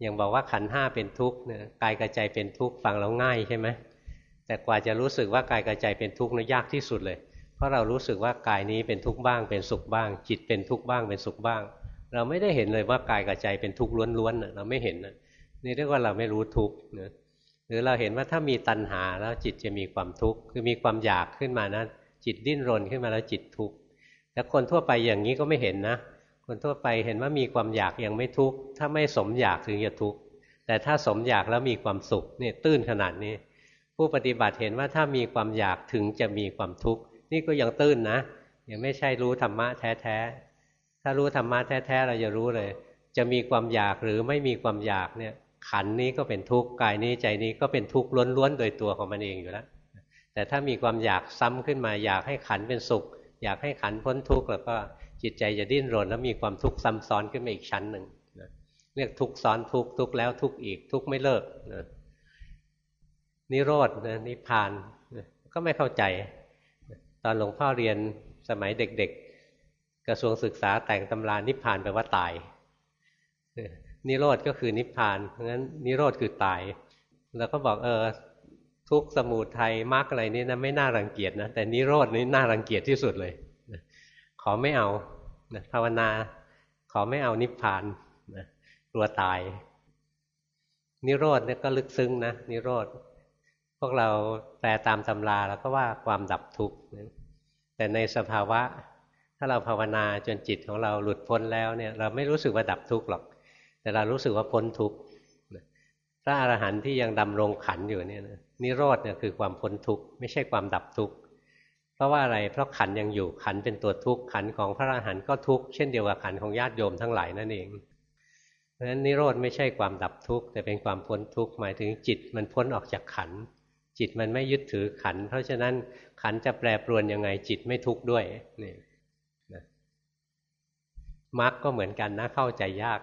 อย่างบอกว่าขันห้าเป็นทุกข์เนี่ยกายกระใจเป็นทุกข์ฟังแล้วง่ายใช่ไหมแต่กว่าจะรู้สึกว่ากายกระใจเป็นทุกข์นี่ยากที่สุดเลย เพราะเรารู้สึกว่ากายนี้เป็นทุกข์บ้าง เป็นสุขบ้าง จิตเป็นทุกข์บ้างเป็นสุขบ้าง เราไม่ได้เห็นเลยว่ากายกระใจเป็นทุกข์ล้วนๆเราไม่เห็นนี่เรียกว่าเราไม่รู้ทุกข์นะหรือเราเห็นว่าถ้ามีตัณหาแล้วจิตจะมีความทุกข์คือมีความอยากขึ้นมานะจิตดิ้นรนขึ้นมาแล้วจิตทุกข์แต่คนทั่วไปอย่างนี้ก็ไม่เห็นนะ คนทั่วไปเห็นว่ามีความอยากยังไม่ทุกข์ถ้าไม่สมอยากถึงจะทุกข์แต่ถ้าสมอยากแล้วมีความสุขนี่ตื้นขนาดนี้ ผู้ปฏิบัติเห็นว่าถ้ามีความอยากถึงจะมีความทุกข์นี่ก็ยังตื้นนะยังไม่ใช่รู้ธรรมะแท้ๆถ้ารู้ธรรมะแท้ๆเราจะรู้เลย จะมีความอยากหรือไม่มีความอยากเนี่ยขันนี้ก็เป็นทุกข์กายนี้ใจนี้ก็เป็นทุกข์ล้วนๆโดยตัวของมันเองอยู่แล้วแต่ถ้ามีความอยากซ้ำขึ้นมาอยากให้ขันเป็นสุข อยากให้ขันพ้นทุกข์แล้วก็ จิตใจจะดิ้นรนแล้วมีความทุกข์ซ้ำซ้อนขึ้นมาอีกชั้นหนึ่งนะเรียกทุกข์ซ้อนทุกข์ทุกข์แล้วทุกข์อีกทุกข์ไม่เลิกนะนิโรธนะนิพพานนะก็ไม่เข้าใจ ตอนหลวงพ่อเรียนสมัยเด็กๆ กระทรวงศึกษาแต่งตำรานิพพานแปลว่าตาย นิโรธก็คือนิพพานเพราะงั้นนิโรธคือตาย แล้วก็บอกเออทุกสมุทัยมรรคอะไรนี่นะไม่น่ารังเกียจนะแต่นิโรธนี่น่ารังเกียจที่สุดเลย อไม่เอานะภาวนา ขอไม่เอานิพพานนะกลัวตาย นิโรธเนี่ยก็ลึกซึ้งนะนิโรธพวกเราแปลตามตำราแล้วก็ว่าความดับทุกข์แต่ในสภาวะ ถ้าเราภาวนาจนจิตของเราหลุดพ้นแล้วเนี่ย เราไม่รู้สึกว่าดับทุกข์หรอก แต่เรารู้สึกว่าพ้นทุกข์พระอรหันต์ที่ยังดำรงขันอยู่เนี่ยนิโรธเนี่ยคือความพ้นทุกข์ไม่ใช่ความดับทุกข์ เพราะว่าอะไร เพราะขันยังอยู่ขันเป็นตัวทุกข์ขันของพระอรหันต์ก็ทุกข์เช่นเดียวกับขันของญาติโยมทั้งหลายนั่นเองเพราะฉะนั้นนิโรธไม่ใช่ความดับทุกข์แต่เป็นความพ้นทุกข์หมายถึงจิตมันพ้นออกจากขัน จิตมันไม่ยึดถือขัน เพราะฉะนั้นขันจะแปรปรวนยังไงจิตไม่ทุกข์ด้วยนี่นะมรรคก็เหมือนกันนะเข้าใจยาก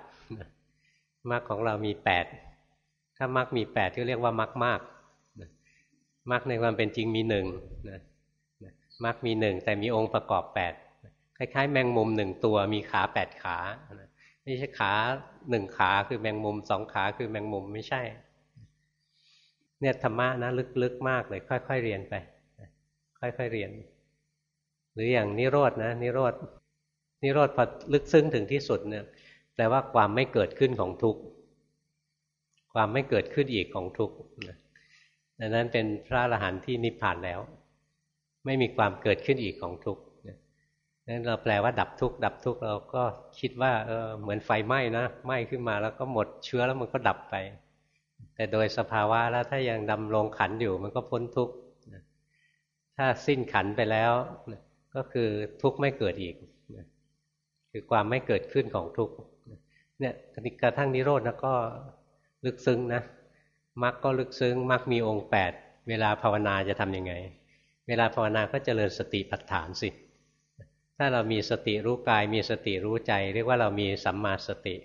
มรรคของเรามีแปดถ้ามรรคมีแปดก็เรียกว่ามรรคมากมรรคในความเป็นจริงมีหนึ่งนะ มรรคมีหนึ่งแต่มีองค์ประกอบแปดคล้ายๆ แมงมุมหนึ่งตัวมีขาแปดขาไม่ใช่ขาหนึ่งขาคือแมงมุมสองขาคือแมงมุมไม่ใช่ เนี่ยธรรมะนะลึกๆมากเลย ค่อยๆเรียนไป ค่อยๆเรียน หรืออย่างนิโรดนะนิโรธนิโรธพอลึกซึ้งถึงที่สุดเนี่ยแปลว่าความไม่เกิดขึ้นของทุกข์ความไม่เกิดขึ้นอีกของทุกข์ดังนั้นเป็นพระอรหันต์ที่นิพพานแล้ว ไม่มีความเกิดขึ้นอีกของทุกข์นั้นเราแปลว่าดับทุกข์ดับทุกข์เราก็คิดว่าเออเหมือนไฟไหม้นะไหม้ขึ้นมาแล้วก็หมดเชื้อแล้วมันก็ดับไป แต่โดยสภาวะแล้วถ้ายังดำรงขันอยู่มันก็พ้นทุกข์ถ้าสิ้นขันไปแล้วก็คือทุกข์ไม่เกิดอีกคือความไม่เกิดขึ้นของทุกข์เนี่ยกระทั่งนิโรธนะก็ลึกซึ้งนะมรรคก็ลึกซึ้งมรรคมีองค์แปดเวลาภาวนาจะทำยังไง เวลาภาวนาก็เจริญสติปัฏฐานสิ ถ้าเรามีสติรู้กาย มีสติรู้ใจ เรียกว่าเรามีสัมมาสติ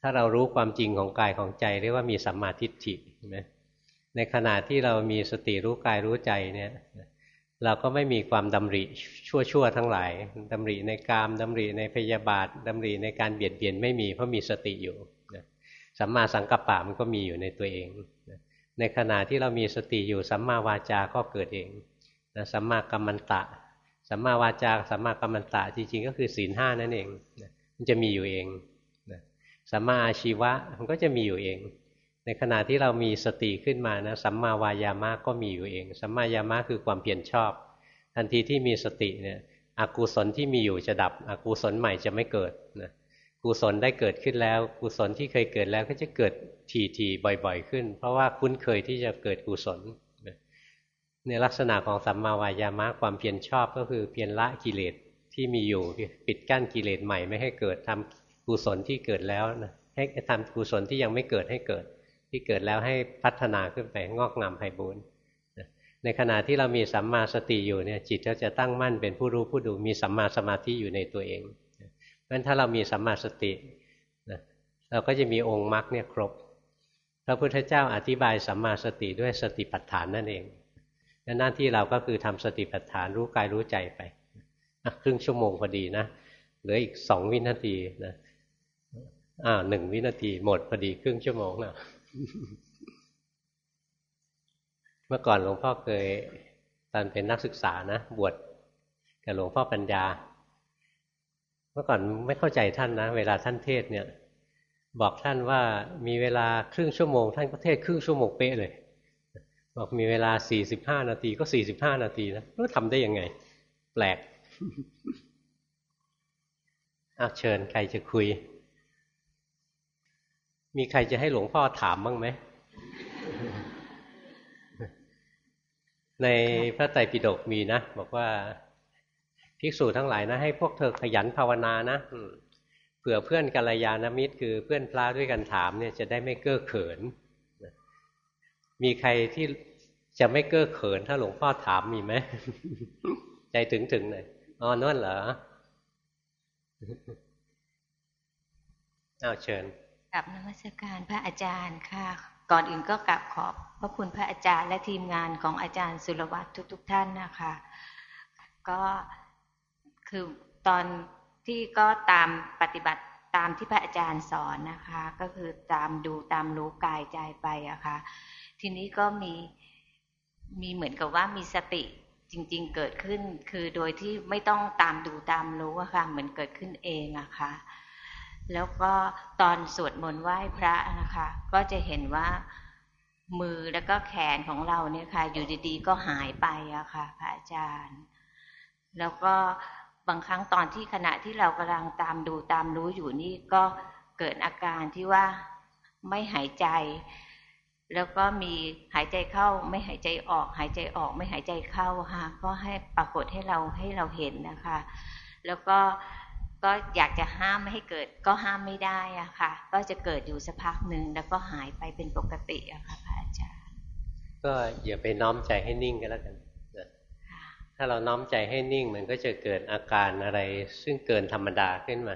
ถ้าเรารู้ความจริงของกายของใจ เรียกว่ามีสัมมาทิฏฐิใช่ไหมในขณะที่เรามีสติรู้กายรู้ใจเนี่ยเราก็ไม่มีความดำริชั่วๆทั้งหลายดำริในกามดำริในพยาบาทดำริในการเบียดเบียนไม่มีเพราะมีสติอยู่สัมมาสังกัปปะมันก็มีอยู่ในตัวเอง ในขณะที่เรามีสติอยู่สัมมาวาจาก็เกิดเอง นะสัมมากัมมันตะ สัมมาวาจาสัมมากัมมันตะจริงๆ ก็คือศีลห้านั่นเองมันจะมีอยู่เองสัมมาอาชีวะมันก็จะมีอยู่เอง ในขณะที่เรามีสติขึ้นมานะสัมมาวายามะก็มีอยู่เอง สัมมายามะคือความเพียรชอบ ทันทีที่มีสติเนี่ยอกุศลที่มีอยู่จะดับอกุศลใหม่จะไม่เกิดนะกุศลได้เกิดขึ้นแล้วกุศลที่เคยเกิดแล้วก็จะเกิดทีๆบ่อย ๆ ขึ้น เพราะว่าคุ้นเคยที่จะเกิดกุศล ในลักษณะของสัมมาวายามะความเพียรชอบก็คือเพียรละกิเลสที่มีอยู่ปิดกั้นกิเลสใหม่ไม่ให้เกิดทำกุศลที่เกิดแล้วนะให้ทำกุศลที่ยังไม่เกิดให้เกิด ที่เกิดแล้วให้พัฒนาขึ้นไปงอกงามไพบูรณ์ในขณะที่เรามีสัมมาสติอยู่เนี่ยจิตก็จะตั้งมั่นเป็นผู้รู้ผู้ดูมีสัมมาสมาธิอยู่ในตัวเองเพราะฉะนั้นถ้าเรามีสัมมาสติเราก็จะมีองค์มรรคเนี่ยครบ พระพุทธเจ้าอธิบายสัมมาสติด้วยสติปัฏฐานนั่นเอง หน้าที่เราก็คือทำสติปัฏฐานรู้กายรู้ใจไปครึ่งชั่วโมงพอดีนะเหลืออีกสองวินาทีนะอ้าวหนึ่งวินาทีหมดพอดีครึ่งชั่วโมงนะเมื่อก่อนหลวงพ่อเคยตอนเป็นนักศึกษานะบวชกับหลวงพ่อปัญญา เมื่อก่อนไม่เข้าใจท่านนะ เวลาท่านเทศเนี่ย บอกท่านว่ามีเวลาครึ่งชั่วโมง ท่านก็เทศครึ่งชั่วโมงเป๊ะเลย บอกมีเวลาสี่สิบห้านาทีก็สี่สิบห้านาทีนะรู้ทำได้ยังไง แปลกอาเชิญใครจะคุย มีใครจะให้หลวงพ่อถามบ้างไหม ในพระไตรปิฎกมีนะ บอกว่าภิกษุทั้งหลายนะ ให้พวกเธอขยันภาวนานะเผื่อเพื่อนกัลยาณมิตร คือเพื่อนพระด้วยกันถามเนี่ยจะได้ไม่เก้อเขิน มีใครที่ จะไม่เก้อเขินถ้าหลวงพ่อถามมีไหมใจถึงถึงหน่อยอ๋อนั่นเหรอเอาเชิญกลับนมัสการพระอาจารย์ค่ะ ก่อนอื่นก็กลับขอบพระคุณพระอาจารย์และทีมงานของอาจารย์สุรวัตรทุกๆท่านนะคะ ก็คือตอนที่ก็ตามปฏิบัติตามที่พระอาจารย์สอนนะคะ ก็คือตามดูตามรู้กายใจไปอะคะ่ะทีนี้ก็มี มีเหมือนกับว่ามีสติจริง ๆ เกิดขึ้น คือโดยที่ไม่ต้องตามดูตามรู้อะค่ะ เหมือนเกิดขึ้นเองอะค่ะ แล้วก็ตอนสวดมนต์ไหว้พระนะคะ ก็จะเห็นว่ามือแล้วก็แขนของเราเนี่ยค่ะ อยู่ดีๆ ก็หายไปอะค่ะ พระอาจารย์ แล้วก็บางครั้งตอนที่ขณะที่เรากำลังตามดูตามรู้อยู่นี่ก็เกิดอาการที่ว่าไม่หายใจ แล้วก็มีหายใจเข้าไม่หายใจออก หายใจออกไม่หายใจเข้าค่ะก็ให้ปรากฏให้เราให้เราเห็นนะคะ แล้วก็ก็อยากจะห้ามไม่ให้เกิดก็ห้ามไม่ได้อะค่ะ ก็จะเกิดอยู่สักพักหนึ่งแล้วก็หายไปเป็นปกติอะค่ะพระอาจารย์ก็อย่าไปน้อมใจให้นิ่งกันแล้วกันถ้าเราน้อมใจให้นิ่งมันก็จะเกิดอาการอะไร ซึ่งเกินธรรมดาขึ้นมา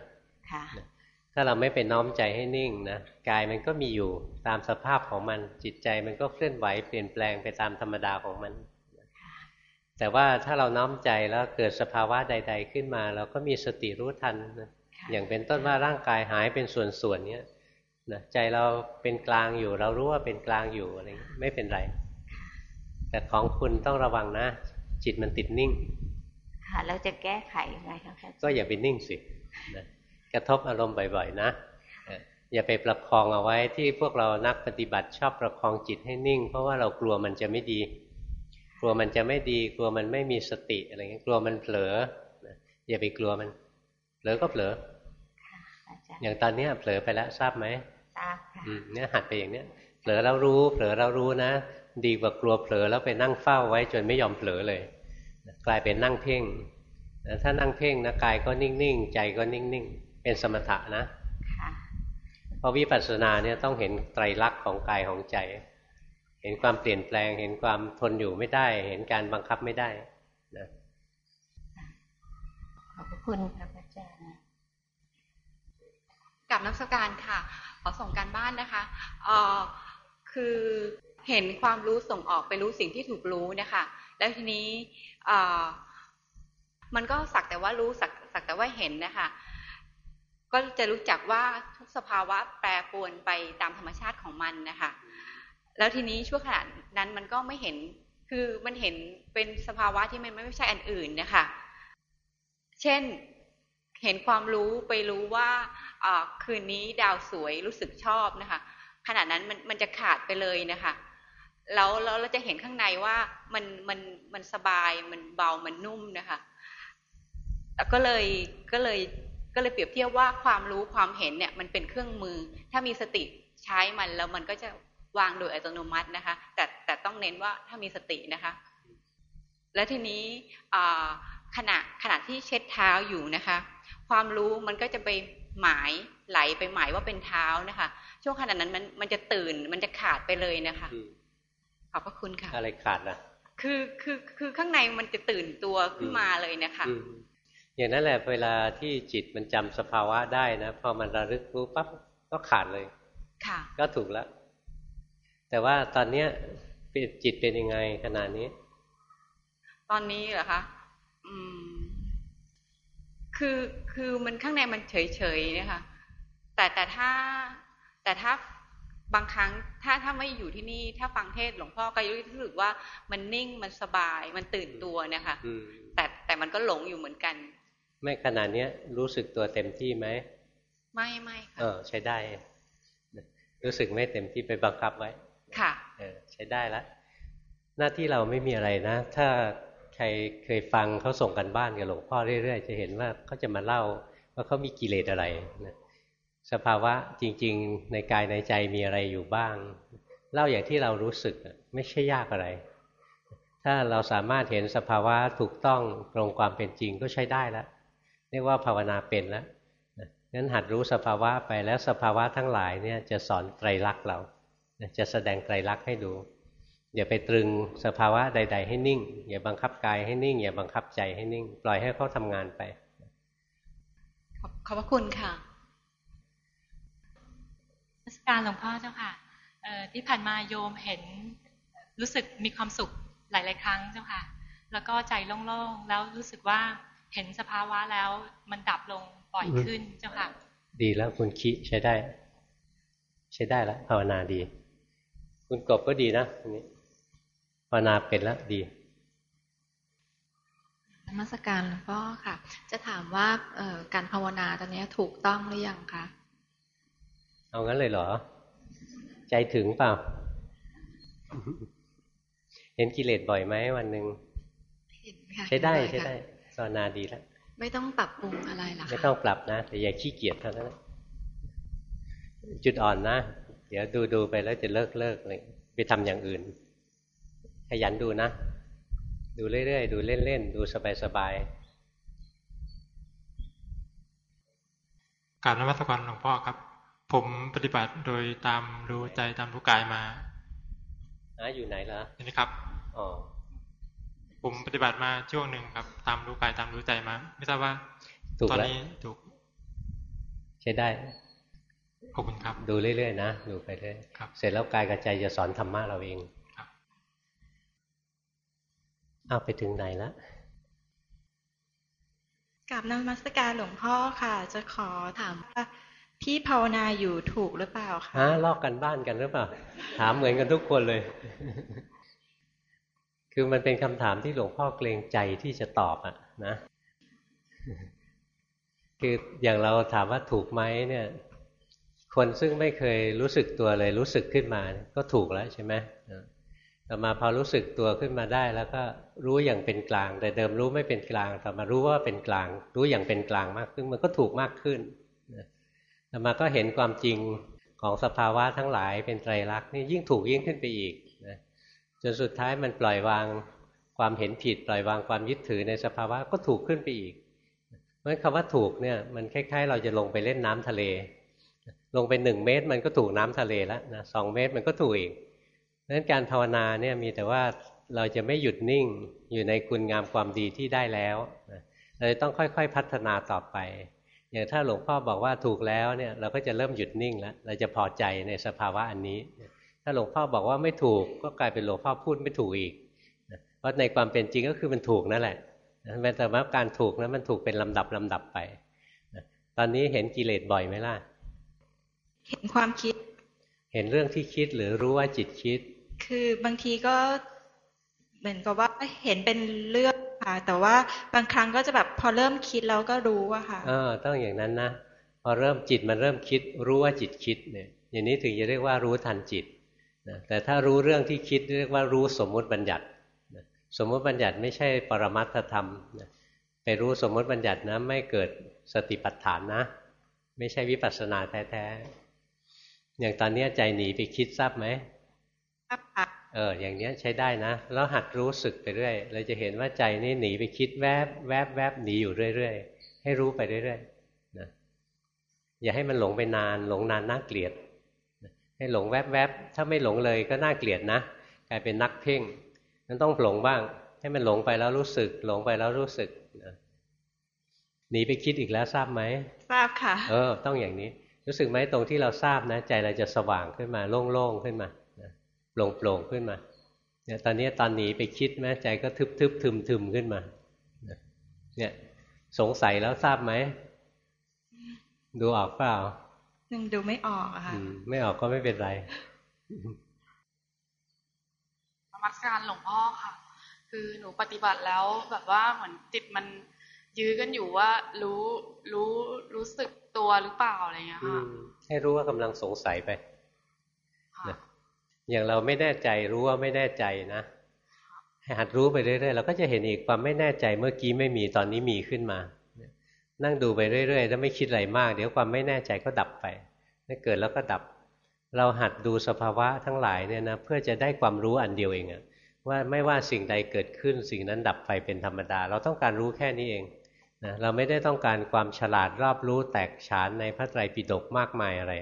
ถ้าเราไม่ไปน้อมใจให้นิ่งนะกายมันก็มีอยู่ตามสภาพของมันจิตใจมันก็เคลื่อนไหวเปลี่ยนแปลงไปตามธรรมดาของมัน แต่ว่าถ้าเราน้อมใจแล้วเกิดสภาวะใด ๆ ขึ้นมา เราก็มีสติรู้ทันนะอย่างเป็นต้นว่าร่างกายหายเป็นส่วนๆเนี้ยนะใจเราเป็นกลางอยู่ เรารู้ว่าเป็นกลางอยู่อะไรไม่เป็นไร แต่ของคุณต้องระวังนะ จิตมันติดนิ่ง ค่ะแล้วจะแก้ไขยังไงคะก็อย่าไปนิ่งสินะ กระทบอารมณ์บ่อยๆนะอย่าไปประคองเอาไว้ที่พวกเรานักปฏิบัติชอบประคองจิตให้นิ่ง เพราะว่าเรากลัวมันจะไม่ดี กลัวมันจะไม่ดี กลัวมันไม่มีสติอะไรเงี้ยกลัวมันเผลออย่าไปกลัวมันเผลอก็เผลออย่างตอนนี้เผลอไปแล้วทราบไหมทราบค่ะเนี่ยหัดไปอย่างเนี้ยเผลอเรารู้ เผลอเรารู้นะ ดีกว่ากลัวเผลอแล้วไปนั่งเฝ้าไว้จนไม่ยอมเผลอเลย กลายเป็นนั่งเพ่งถ้านั่งเพ่งนะกายก็นิ่งๆใจก็นิ่งๆ เป็นสมถะนะเพราะวิปัสสนาเนี่ยต้องเห็นไตรลักษณ์ของกายของใจ เห็นความเปลี่ยนแปลง เห็นความทนอยู่ไม่ได้ เห็นการบังคับไม่ได้นะขอบคุณครับอาจารย์กับนักสการค่ะ ขอส่งการบ้านนะคะเออคือเห็นความรู้ส่งออกไปรู้สิ่งที่ถูกรู้นะคะแล้วทีนี้เออมันก็สักแต่ว่ารู้สักสักแต่ว่าเห็นนะคะ ก็จะรู้จักว่าทุกสภาวะแปรปรวนไปตามธรรมชาติของมันนะคะ แล้วทีนี้ช่วงขณะนั้นมันก็ไม่เห็น คือมันเห็นเป็นสภาวะที่มันไม่ใช่อันอื่นนะคะ เช่น เห็นความรู้ไปรู้ว่าคืนนี้ดาวสวยรู้สึกชอบนะคะ ขณะนั้นมันมันจะขาดไปเลยนะคะแล้วแล้วเราจะเห็นข้างในว่ามันมันมันสบายมันเบามันนุ่มนะคะ แล้วก็เลยก็เลย ก็เลยเปรียบเทียบว่าความรู้ความเห็นเนี่ยมันเป็นเครื่องมือ ถ้ามีสติใช้มันแล้วมันก็จะวางโดยอัตโนมัตินะคะ แต่แต่ต้องเน้นว่าถ้ามีสตินะคะ แล้วทีนี้ขณะขณะที่เช็ดเท้าอยู่นะคะ ความรู้มันก็จะไปหมายไหลไปหมายว่าเป็นเท้านะคะ ช่วงขณะนั้นมันมันจะตื่นมันจะขาดไปเลยนะคะขอบพระคุณค่ะ อะไรขาดล่ะคือคือคือข้างในมันจะตื่นตัวขึ้นมาเลยนะคะ อย่างนั้นแหละเวลาที่จิตมันจำสภาวะได้นะพอมันระลึกรู้ปั๊บก็ขาดเลยค่ะ ก็ถูกแล้ว แต่ว่าตอนเนี้ยจิตเป็นยังไงขนาดนี้ ตอนนี้เหรอคะอืม คือคือมันข้างในมันเฉยเฉยนะคะแต่แต่ถ้า แต่ถ้าบางครั้งถ้าถ้าไม่อยู่ที่นี่ ถ้าฟังเทศหลวงพ่อก็รู้สึกว่ามันนิ่งมันสบายมันตื่นตัวนะคะแต่แต่มันก็หลงอยู่เหมือนกัน ไม่ขนาดนี้รู้สึกตัวเต็มที่ไหมไม่ไม่ค่ะเออใช้ได้ รู้สึกไม่เต็มที่ไปบังคับไว้ ค่ะ เออ ใช้ได้แล้วหน้าที่เราไม่มีอะไรนะ ถ้าใครเคยฟังเขาส่งกันบ้านกับหลวงพ่อเรื่อยๆ จะเห็นว่าเขาจะมาเล่าว่าเขามีกิเลสอะไรนะสภาวะจริง ๆ ในกายในใจมีอะไรอยู่บ้าง เล่าอย่างที่เรารู้สึกไม่ใช่ยากอะไร ถ้าเราสามารถเห็นสภาวะถูกต้องตรงความเป็นจริงก็ใช้ได้แล้ว เรียกว่าภาวนาเป็นแล้วงั้นหัดรู้สภาวะไปแล้วสภาวะทั้งหลายเนี่ยจะสอนไตรลักษณ์เรา จะแสดงไตรลักษณ์ให้ดู อย่าไปตรึงสภาวะใด ๆ ให้นิ่ง อย่าบังคับกายให้นิ่ง อย่าบังคับใจให้นิ่ง ปล่อยให้เขาทำงานไป ขอบพระคุณค่ะรัชการหลวงพ่อเจ้าค่ะที่ผ่านมาโยมเห็นรู้สึกมีความสุขหลาย ๆ ครั้งเจ้าค่ะ แล้วก็ใจโล่ง ๆ แล้วรู้สึกว่า เห็นสภาวะแล้วมันดับลงบ่อยขึ้นเจ้าค่ะ ดีแล้วคุณคิใช้ได้ ใช้ได้แล้วภาวนาดี คุณกบก็ดีนะนี้ภาวนาเป็นแล้วดีนมัสการหลวงพ่อค่ะ จะถามว่าการภาวนาตอนนี้ถูกต้องหรือยังคะเอางั้นเลยเหรอ ใจถึงเปล่า เห็นกิเลสบ่อยไหมวันหนึ่งใช้ได้ใช้ได้ ภาวนาดีแล้ว ไม่ต้องปรับปรุงอะไรหรอไม่ต้องปรับนะ แต่อย่าขี้เกียจเท่านั้นจุดอ่อนนะ เดี๋ยวดูดูไปแล้วจะเลิกเลิกเลยไปทำอย่างอื่น ขยันดูนะ ดูเรื่อยๆ ดูเล่นๆ ดูสบายๆการนวัตกรหลวงพ่อครับ ผมปฏิบัติโดยตามรู้ใจตามรู้กายมาอะอยู่ไหนล่ะนี่ครับอ๋อ ผมปฏิบัติมาช่วงหนึ่งครับ ตามรู้กายตามรู้ใจมา ไม่ทราบว่าตอนนี้ถูก ใช้ได้ขอบคุณครับ ดูเรื่อยๆนะดูไปเรื่อยเสร็จแล้วกายกับใจจะสอนธรรมะเราเองครับเอาไปถึงไหนแล้วกับนมัสการหลวงพ่อค่ะ จะขอถามว่าพี่ภาวนาอยู่ถูกหรือเปล่าคะฮะลอกกันบ้านกันหรือเปล่า ถามเหมือนกันทุกคนเลย คือมันเป็นคำถามที่หลวงพ่อเกรงใจที่จะตอบอะนะ คืออย่างเราถามว่าถูกไหมเนี่ย คนซึ่งไม่เคยรู้สึกตัวเลยรู้สึกขึ้นมา ก็ถูกแล้วใช่ไหมต่อมาพอรู้สึกตัวขึ้นมาได้ แล้วก็รู้อย่างเป็นกลาง แต่เดิมรู้ไม่เป็นกลางต่อมารู้ว่าเป็นกลาง รู้อย่างเป็นกลางมากขึ้นมันก็ถูกมากขึ้นต่อมาก็เห็นความจริงของสภาวะทั้งหลายเป็นไตรลักษณ์นี่ยิ่งถูกยิ่งขึ้นไปอีก จนสุดท้ายมันปล่อยวางความเห็นผิด ปล่อยวางความยึดถือในสภาวะก็ถูกขึ้นไปอีก เพราะฉะนั้นคำว่าถูกเนี่ยมันคล้ายๆ เราจะลงไปเล่นน้ำทะเล ลงไปหนึ่งเมตรมันก็ถูกน้ำทะเลแล้วนะสองเมตรมันก็ถูกอีกเพราะฉะนั้นการภาวนาเนี่ยมีแต่ว่าเราจะไม่หยุดนิ่งอยู่ในคุณงามความดีที่ได้แล้วเราจะต้องค่อยๆพัฒนาต่อไป อย่างถ้าหลวงพ่อบอกว่าถูกแล้วเนี่ยเราก็จะเริ่มหยุดนิ่งแล้ว เราจะพอใจในสภาวะอันนี้ ถ้าหลวงพ่อบอกว่าไม่ถูกก็กลายเป็นหลวงพ่อพูดไม่ถูกอีกเพราะในความเป็นจริงก็คือมันถูกนั่นแหละแต่ว่าการถูกนั้นมันถูกเป็นลำดับลำดับไปตอนนี้เห็นกิเลสบ่อยไหมล่ะ เห็นความคิด เห็นเรื่องที่คิดหรือรู้ว่าจิตคิด คือบางทีก็เหมือนกับว่าเห็นเป็นเรื่องค่ะ แต่ว่าบางครั้งก็จะแบบพอเริ่มคิดแล้วก็รู้อะค่ะเออต้องอย่างนั้นนะ พอเริ่มจิตมันเริ่มคิด รู้ว่าจิตคิดเนี่ย อย่างนี้ถึงจะเรียกว่ารู้ทันจิต นะแต่ถ้ารู้เรื่องที่คิดเรียกว่ารู้สมมุติบัญญัตินะสมมุติบัญญัติไม่ใช่ปรมัตถธรรมนะไปรู้สมมุติบัญญัตินะไม่เกิดสติปัฏฐานนะ ไม่ใช่วิปัสสนาแท้ๆอย่างตอนนี้ใจหนีไปคิดทราบไหมทราบค่ะเอออย่างนี้ใช้ได้นะ แล้วหัดรู้สึกไปเรื่อยเราจะเห็นว่าใจนี่หนีไปคิดแวบแวบแวบหนีอยู่เรื่อยๆให้รู้ไปเรื่อยๆนะอย่าให้มันหลงไปนานหลงนานน่าเกลียด ให้หลงแวบแวบถ้าไม่หลงเลยก็น่าเกลียดนะ กลายเป็นนักเพ่งนั้นต้องหลงบ้าง ให้มันหลงไปแล้วรู้สึก หลงไปแล้วรู้สึกนะหนีไปคิดอีกแล้วทราบไหมทราบค่ะ เออ ต้องอย่างนี้ รู้สึกไหมตรงที่เราทราบนะ ใจเราจะสว่างขึ้นมาโล่งๆขึ้นมาโปร่งๆขึ้นมาเนี่ยตอนนี้ตอนหนีไปคิดแม้ใจก็ทึบทึบทึมทึมขึ้นมาเนี่ยสงสัยแล้วทราบไหมดูออกเปล่า ยังดูไม่ออกอะค่ะไม่ออกก็ไม่เป็นไรรมัสการหลวงพ่อค่ะ คือหนูปฏิบัติแล้วแบบว่าเหมือนจิตมันยื้อกันอยู่ว่ารู้รู้รู้สึกตัวหรือเปล่าอะไรเงี้ยค่ะให้รู้ว่ากำลังสงสัยไปอย่างเราไม่แน่ใจรู้ว่าไม่แน่ใจนะให้หัดรู้ไปเรื่อยๆเราก็จะเห็นอีกความไม่แน่ใจเมื่อกี้ไม่มีตอนนี้มีขึ้นมา นั่งดูไปเรื่อยๆแล้วไม่คิดอะไรมาก เดี๋ยวความไม่แน่ใจก็ดับไปไม่เกิดแล้วก็ดับ เราหัดดูสภาวะทั้งหลายเนี่ยนะเพื่อจะได้ความรู้อันเดียวเองอะว่าไม่ว่าสิ่งใดเกิดขึ้นสิ่งนั้นดับไปเป็นธรรมดา เราต้องการรู้แค่นี้เองนะเราไม่ได้ต้องการความฉลาดรอบรู้แตกฉานในพระไตรปิฎกมากมายอะไร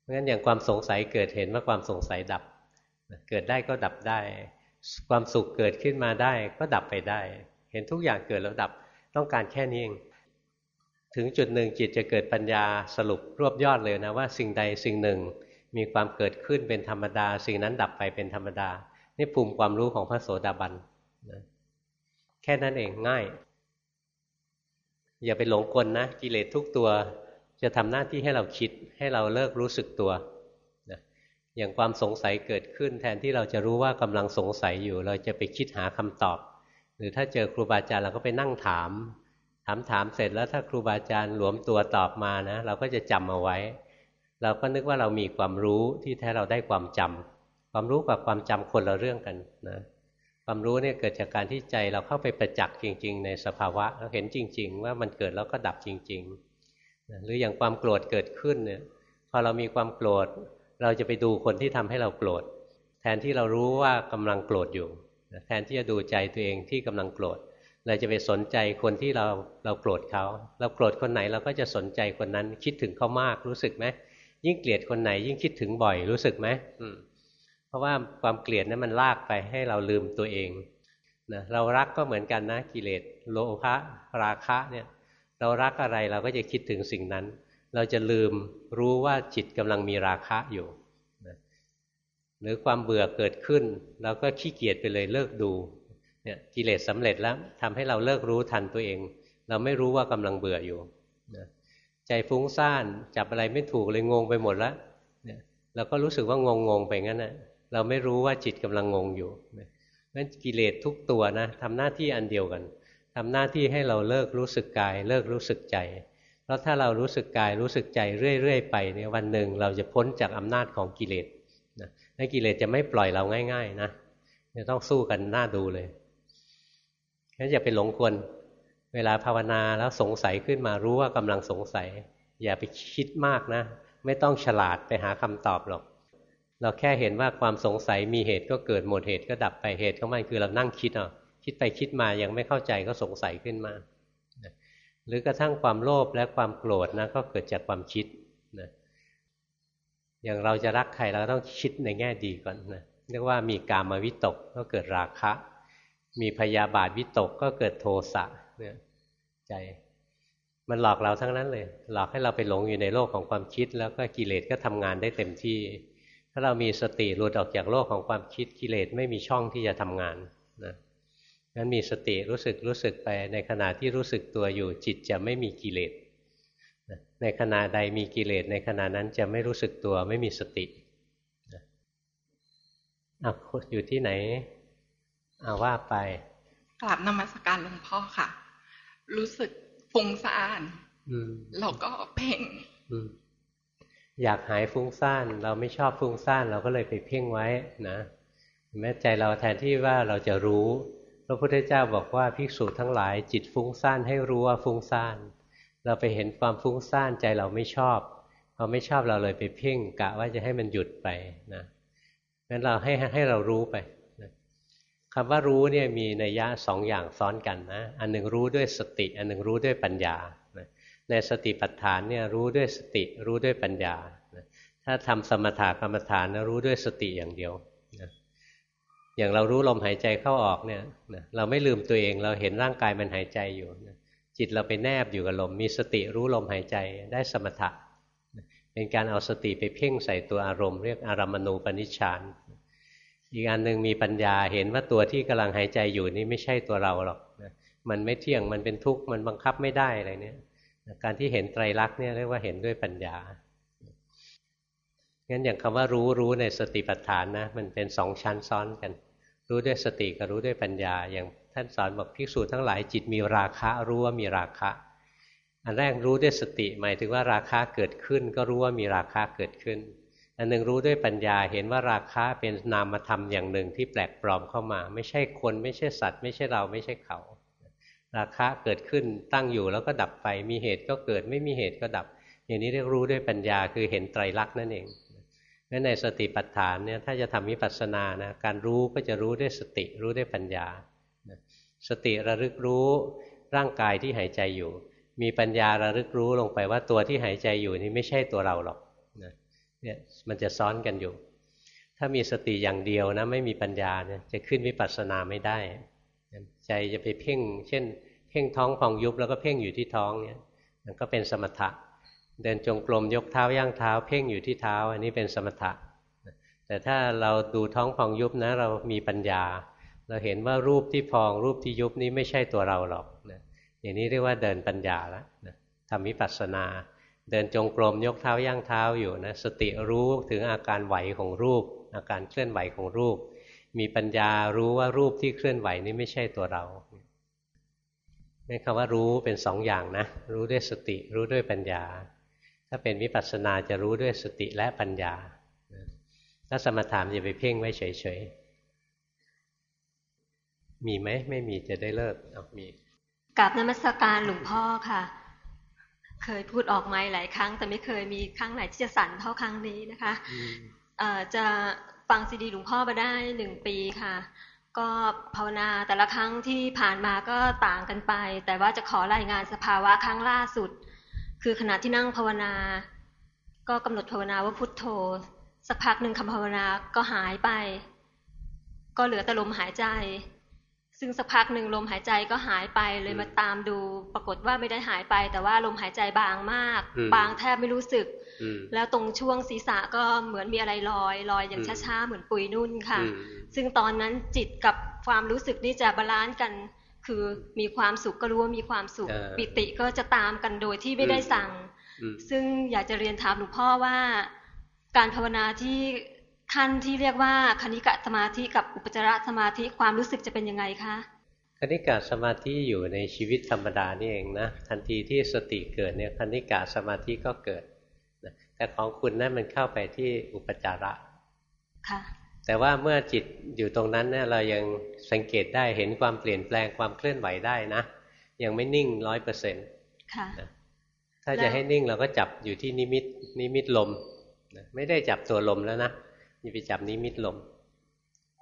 เพราะงั้นอย่างความสงสัยเกิดเห็นว่าความสงสัยดับ เกิดได้ก็ดับได้ ความสุขเกิดขึ้นมาได้ก็ดับไปได้ เห็นทุกอย่างเกิดแล้วดับต้องการแค่นี้เอง ถึงจุดหนึ่งจิตจะเกิดปัญญาสรุปรวบยอดเลยนะว่าสิ่งใดสิ่งหนึ่งมีความเกิดขึ้นเป็นธรรมดา สิ่งนั้นดับไปเป็นธรรมดา นี่ภูมิความรู้ของพระโสดาบันนะแค่นั้นเองง่าย อย่าไปหลงกลนะกิเลสทุกตัวจะทำหน้าที่ให้เราคิดให้เราเลิกรู้สึกตัวนะอย่างความสงสัยเกิดขึ้น แทนที่เราจะรู้ว่ากำลังสงสัยอยู่ เราจะไปคิดหาคำตอบ หรือถ้าเจอครูบาอาจารย์เราก็ไปนั่งถาม ถามถามเสร็จแล้วถ้าครูบาอาจารย์หลวมตัวตอบมานะ เราก็จะจำเอาไว้ เราก็นึกว่าเรามีความรู้ที่แท้เราได้ความจำความรู้กับความจำคนละเรื่องกันนะความรู้เนี่ยเกิดจากการที่ใจเราเข้าไปประจักษ์จริง ๆ ในสภาวะเราเห็นจริง ๆ ว่ามันเกิดแล้วก็ดับจริงๆหรืออย่างความโกรธเกิดขึ้นเนี่ยพอเรามีความโกรธ เราจะไปดูคนที่ทำให้เราโกรธ แทนที่เรารู้ว่ากำลังโกรธอยู่ แทนที่จะดูใจตัวเองที่กำลังโกรธ เราจะไปสนใจคนที่เราเราโกรธเขา เราโกรธคนไหนเราก็จะสนใจคนนั้น คิดถึงเขามากรู้สึกไหมยิ่งเกลียดคนไหน ยิ่งคิดถึงบ่อยรู้สึกไหมเพราะว่าความเกลียดนั้นมันลากไปให้เราลืมตัวเองนะเรารักก็เหมือนกันนะกิเลสโลภะราคะเนี่ยเรารักอะไรเราก็จะคิดถึงสิ่งนั้น เราจะลืมรู้ว่าจิตกำลังมีราคะอยู่หรือความเบื่อเกิดขึ้น เราก็ขี้เกียจไปเลยเลิกดู เนี่ยกิเลสสำเร็จแล้วทำให้เราเลิกรู้ทันตัวเอง เราไม่รู้ว่ากำลังเบื่ออยู่ใจฟุ้งซ่านจับอะไรไม่ถูกเลยงงไปหมดแล้วเนี่ยเราก็รู้สึกว่างงงไปงั้นนะเราไม่รู้ว่าจิตกำลังงงอยู่เพราะกิเลสทุกตัวนะทำหน้าที่อันเดียวกันทำหน้าที่ให้เราเลิกรู้สึกกาย เลิกรู้สึกใจ เพราะถ้าเรารู้สึกกายรู้สึกใจเรื่อยๆไปเนี่ยวันหนึ่งเราจะพ้นจากอำนาจของกิเลสนะกิเลสจะไม่ปล่อยเราง่าย ๆ นะจะต้องสู้กันหน้าดูเลย งั้นอย่าไปหลงกลเวลาภาวนาแล้วสงสัยขึ้นมารู้ว่ากำลังสงสัย อย่าไปคิดมากนะ ไม่ต้องฉลาดไปหาคำตอบหรอก เราแค่เห็นว่าความสงสัยมีเหตุก็เกิดหมดเหตุก็ดับไปเหตุของมันคือเรานั่งคิดอะคิดไปคิดมายังไม่เข้าใจก็สงสัยขึ้นมา หรือกระทั่งความโลภและความโกรธนะก็เกิดจากความคิดนะอย่างเราจะรักใครเราต้องคิดในแง่ดีก่อนนะเรียกว่ามีกามาวิตกก็เกิดราคะ มีพยาบาทวิตกก็เกิดโทสะเนี่ยใจ มันหลอกเราทั้งนั้นเลย หลอกให้เราไปหลงอยู่ในโลกของความคิด แล้วก็กิเลสก็ทำงานได้เต็มที่ ถ้าเรามีสติหลุดออกจากโลกของความคิดกิเลสไม่มีช่องที่จะทำงานนะงั้นมีสติรู้สึกรู้สึกไปในขณะที่รู้สึกตัวอยู่จิตจะไม่มีกิเลสในขณะใดมีกิเลสในขณะนั้นจะไม่รู้สึกตัวไม่มีสติอะอยู่ที่ไหน อาว่าไปกราบนมัสการหลวงพ่อค่ะ รู้สึกฟุ้งซ่านเราก็เพ่งอยากหายฟุ้งซ่าน เราไม่ชอบฟุ้งซ่าน เราก็เลยไปเพ่งไว้นะแม้ใจเราแทนที่ว่าเราจะรู้พระพุทธเจ้าบอกว่าภิกษุทั้งหลาย จิตฟุ้งซ่านให้รู้ว่าฟุ้งซ่าน เราไปเห็นความฟุ้งซ่านใจเราไม่ชอบพอไม่ชอบเราเลยไปเพ่งกะว่าจะให้มันหยุดไปนะงั้นเราให้ให้เรารู้ไป คำว่ารู้เนี่ยมีนัยยะสองอย่างซ้อนกันนะ อันหนึ่งรู้ด้วยสติ อันหนึ่งรู้ด้วยปัญญา ในสติปัฏฐานเนี่ยรู้ด้วยสติรู้ด้วยปัญญา ถ้าทำสมถะกรรมฐานนะรู้ด้วยสติอย่างเดียว อย่างเรารู้ลมหายใจเข้าออกเนี่ยเราไม่ลืมตัวเองเราเห็นร่างกายมันหายใจอยู่ จิตเราไปแนบอยู่กับลม มีสติรู้ลมหายใจได้สมถะ เป็นการเอาสติไปเพ่งใส่ตัวอารมณ์ เรียกอารมณูปนิชฌาน อีกอันหนึ่งมีปัญญาเห็นว่าตัวที่กำลังหายใจอยู่นี่ไม่ใช่ตัวเราหรอกนะมันไม่เที่ยงมันเป็นทุกข์มันบังคับไม่ได้อะไรเนี่ยการที่เห็นไตรลักษณ์เนี่ยเรียกว่าเห็นด้วยปัญญางั้นอย่างคำว่ารู้รู้ในสติปัฏฐานนะมันเป็นสองชั้นซ้อนกัน รู้ด้วยสติกับรู้ด้วยปัญญา อย่างท่านสอนบอกภิกษุทั้งหลายจิตมีราคะรู้ว่ามีราคะ อันแรกรู้ด้วยสติหมายถึงว่าราคะเกิดขึ้น ก็รู้ว่ามีราคะเกิดขึ้น อันหนึ่งรู้ด้วยปัญญาเห็นว่าราคะเป็นนามธรรมอย่างหนึ่งที่แปลกปลอมเข้ามา ไม่ใช่คนไม่ใช่สัตว์ ไม่ใช่เราไม่ใช่เขา ราคะเกิดขึ้นตั้งอยู่แล้วก็ดับไปมีเหตุก็เกิดไม่มีเหตุก็ดับ อย่างนี้เรียกรู้ด้วยปัญญาคือเห็นไตรลักษณ์นั่นเองงั้นในสติปัฏฐานเนี่ยถ้าจะทำวิปัสสนานะการรู้ก็จะรู้ด้วยสติรู้ด้วยปัญญา สติระลึกรู้ร่างกายที่หายใจอยู่ มีปัญญาระลึกรู้ลงไปว่าตัวที่หายใจอยู่นี่ไม่ใช่ตัวเราหรอก เนี่ยมันจะซ้อนกันอยู่ ถ้ามีสติอย่างเดียวนะไม่มีปัญญาเนี่ยจะขึ้นวิปัสสนาไม่ได้ ใจจะไปเพ่ง เช่น เพ่งท้องพองยุบแล้วก็เพ่งอยู่ที่ท้องเนี่ยมันก็เป็นสมถะ เดินจงกรมยกเท้าย่างเท้า เพ่งอยู่ที่เท้า อันนี้เป็นสมถะ แต่ถ้าเราดูท้องพองยุบนะ เรามีปัญญา เราเห็นว่ารูปที่พองรูปที่ยุบนี้ไม่ใช่ตัวเราหรอกนะอย่างนี้เรียกว่าเดินปัญญาแล้วทำวิปัสสนา เดินจงกรมยกเท้าย่างเท้าอยู่นะสติรู้ถึงอาการไหวของรูป อาการเคลื่อนไหวของรูป มีปัญญารู้ว่ารูปที่เคลื่อนไหวนี้ไม่ใช่ตัวเรานี่คำว่ารู้เป็นสองอย่างนะ รู้ด้วยสติรู้ด้วยปัญญา ถ้าเป็นวิปัสสนาจะรู้ด้วยสติและปัญญาถ้าสมถามจะไปเพ่งไว้เฉยๆมีไหมไม่มีจะได้เลิกเอามีกราบนมัสการหลวงพ่อค่ะ เคยพูดออกมาหลายครั้ง แต่ไม่เคยมีครั้งไหนที่จะสั่นเท่าครั้งนี้นะคะจะฟังซีดีหลวงพ่อมาได้หนึ่งปีค่ะ ก็ภาวนาแต่ละครั้งที่ผ่านมาก็ต่างกันไป แต่ว่าจะขอรายงานสภาวะครั้งล่าสุด คือขณะที่นั่งภาวนา ก็กำหนดภาวนาว่าพุทโธ สักพักหนึ่งคำภาวนาก็หายไป ก็เหลือแต่ลมหายใจ ซึ่งสักพักหนึ่งลมหายใจก็หายไปเลยมาตามดู ปรากฏว่าไม่ได้หายไป แต่ว่าลมหายใจบางมาก บางแทบไม่รู้สึก แล้วตรงช่วงศีรษะก็เหมือนมีอะไรลอย ลอยอย่างช้าๆเหมือนปุยนุ่นค่ะ ซึ่งตอนนั้นจิตกับความรู้สึกนี่จะ balance กัน คือมีความสุขก็รู้ว่ามีความสุข ปิติก็จะตามกันโดยที่ไม่ได้สั่ง ซึ่งอยากจะเรียนถามหลวงพ่อว่า การภาวนาที่ ขั้นที่เรียกว่าขณิกสมาธิกับอุปจารสมาธิความรู้สึกจะเป็นยังไงคะขณิกสมาธิอยู่ในชีวิตธรรมดานี่เองนะทันทีที่สติเกิดเนี่ยขณิกสมาธิก็เกิดแต่ของคุณนั่นมันเข้าไปที่อุปจาระค่ะแต่ว่าเมื่อจิตอยู่ตรงนั้นเนี่ยเรายังสังเกตได้เห็นความเปลี่ยนแปลงความเคลื่อนไหวได้นะ ยังไม่นิ่งร้อยเปอร์เซ็นต์ถ้าจะให้นิ่งเราก็จับอยู่ที่นิมิตนิมิตลม ไม่ได้จับตัวลมแล้วนะ นี่ไปจับนิมิตลม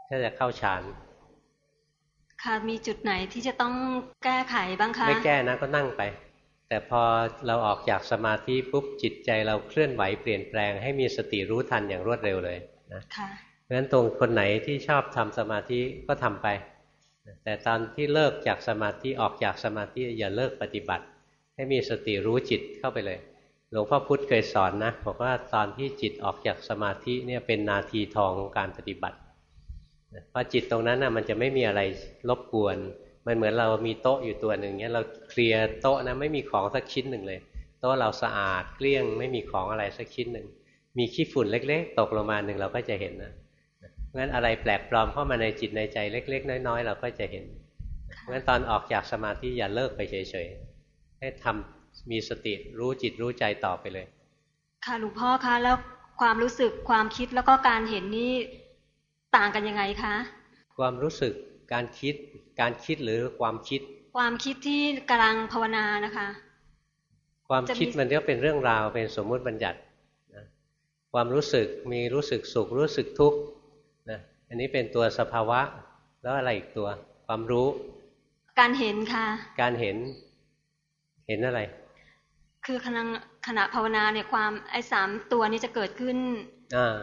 ถ้าจะเข้าฌานค่ะมีจุดไหนที่จะต้องแก้ไขบ้างคะ ไม่แก้นะก็นั่งไป แต่พอเราออกจากสมาธิปุ๊บจิตใจเราเคลื่อนไหวเปลี่ยนแปลงให้มีสติรู้ทันอย่างรวดเร็วเลยนะค่ะเพราะฉะนั้นตรงคนไหนที่ชอบทำสมาธิก็ทำไป แต่ตอนที่เลิกจากสมาธิออกจากสมาธิอย่าเลิกปฏิบัติ ให้มีสติรู้จิตเข้าไปเลย หลวงพ่อพุธเคยสอนนะบอกว่าตอนที่จิตออกจากสมาธิเนี่ยเป็นนาทีทองของการปฏิบัติพอจิตตรงนั้นนะมันจะไม่มีอะไรรบกวน มันเหมือนเรามีโต๊ะอยู่ตัวหนึ่งเนี้ยเราเคลียร์โต๊ะนะไม่มีของสักชิ้นหนึ่งเลย โต๊ะเราสะอาดเกลี้ยง ไม่มีของอะไรสักชิ้นหนึ่งมีขี้ฝุ่นเล็ก ๆ ตกลงมาหนึ่งเราก็จะเห็นนะงั้นอะไรแปลกปลอมเข้ามาในจิตในใจเล็ก ๆ น้อยๆเราก็จะเห็นงั้นตอนออกจากสมาธิอย่าเลิกไปเฉยๆให้ทำ มีสติรู้จิตรู้ใจต่อไปเลย ค่ะหลวงพ่อคะแล้วความรู้สึกความคิดแล้วก็การเห็นนี่ต่างกันยังไงคะ ความรู้สึกการคิด การคิดหรือความคิด ความคิดที่กำลังภาวนานะคะ ความคิดมันก็เป็นเรื่องราวเป็นสมมุติบัญญัตินะความรู้สึกมีรู้สึกสุขรู้สึกทุกข์นะอันนี้เป็นตัวสภาวะ แล้วอะไรอีกตัว ความรู้ การเห็นค่ะ การเห็น เห็นอะไร คือขณะขณะภาวนาเนี่ยความไอ้สามตัวนี้จะเกิดขึ้นอ่า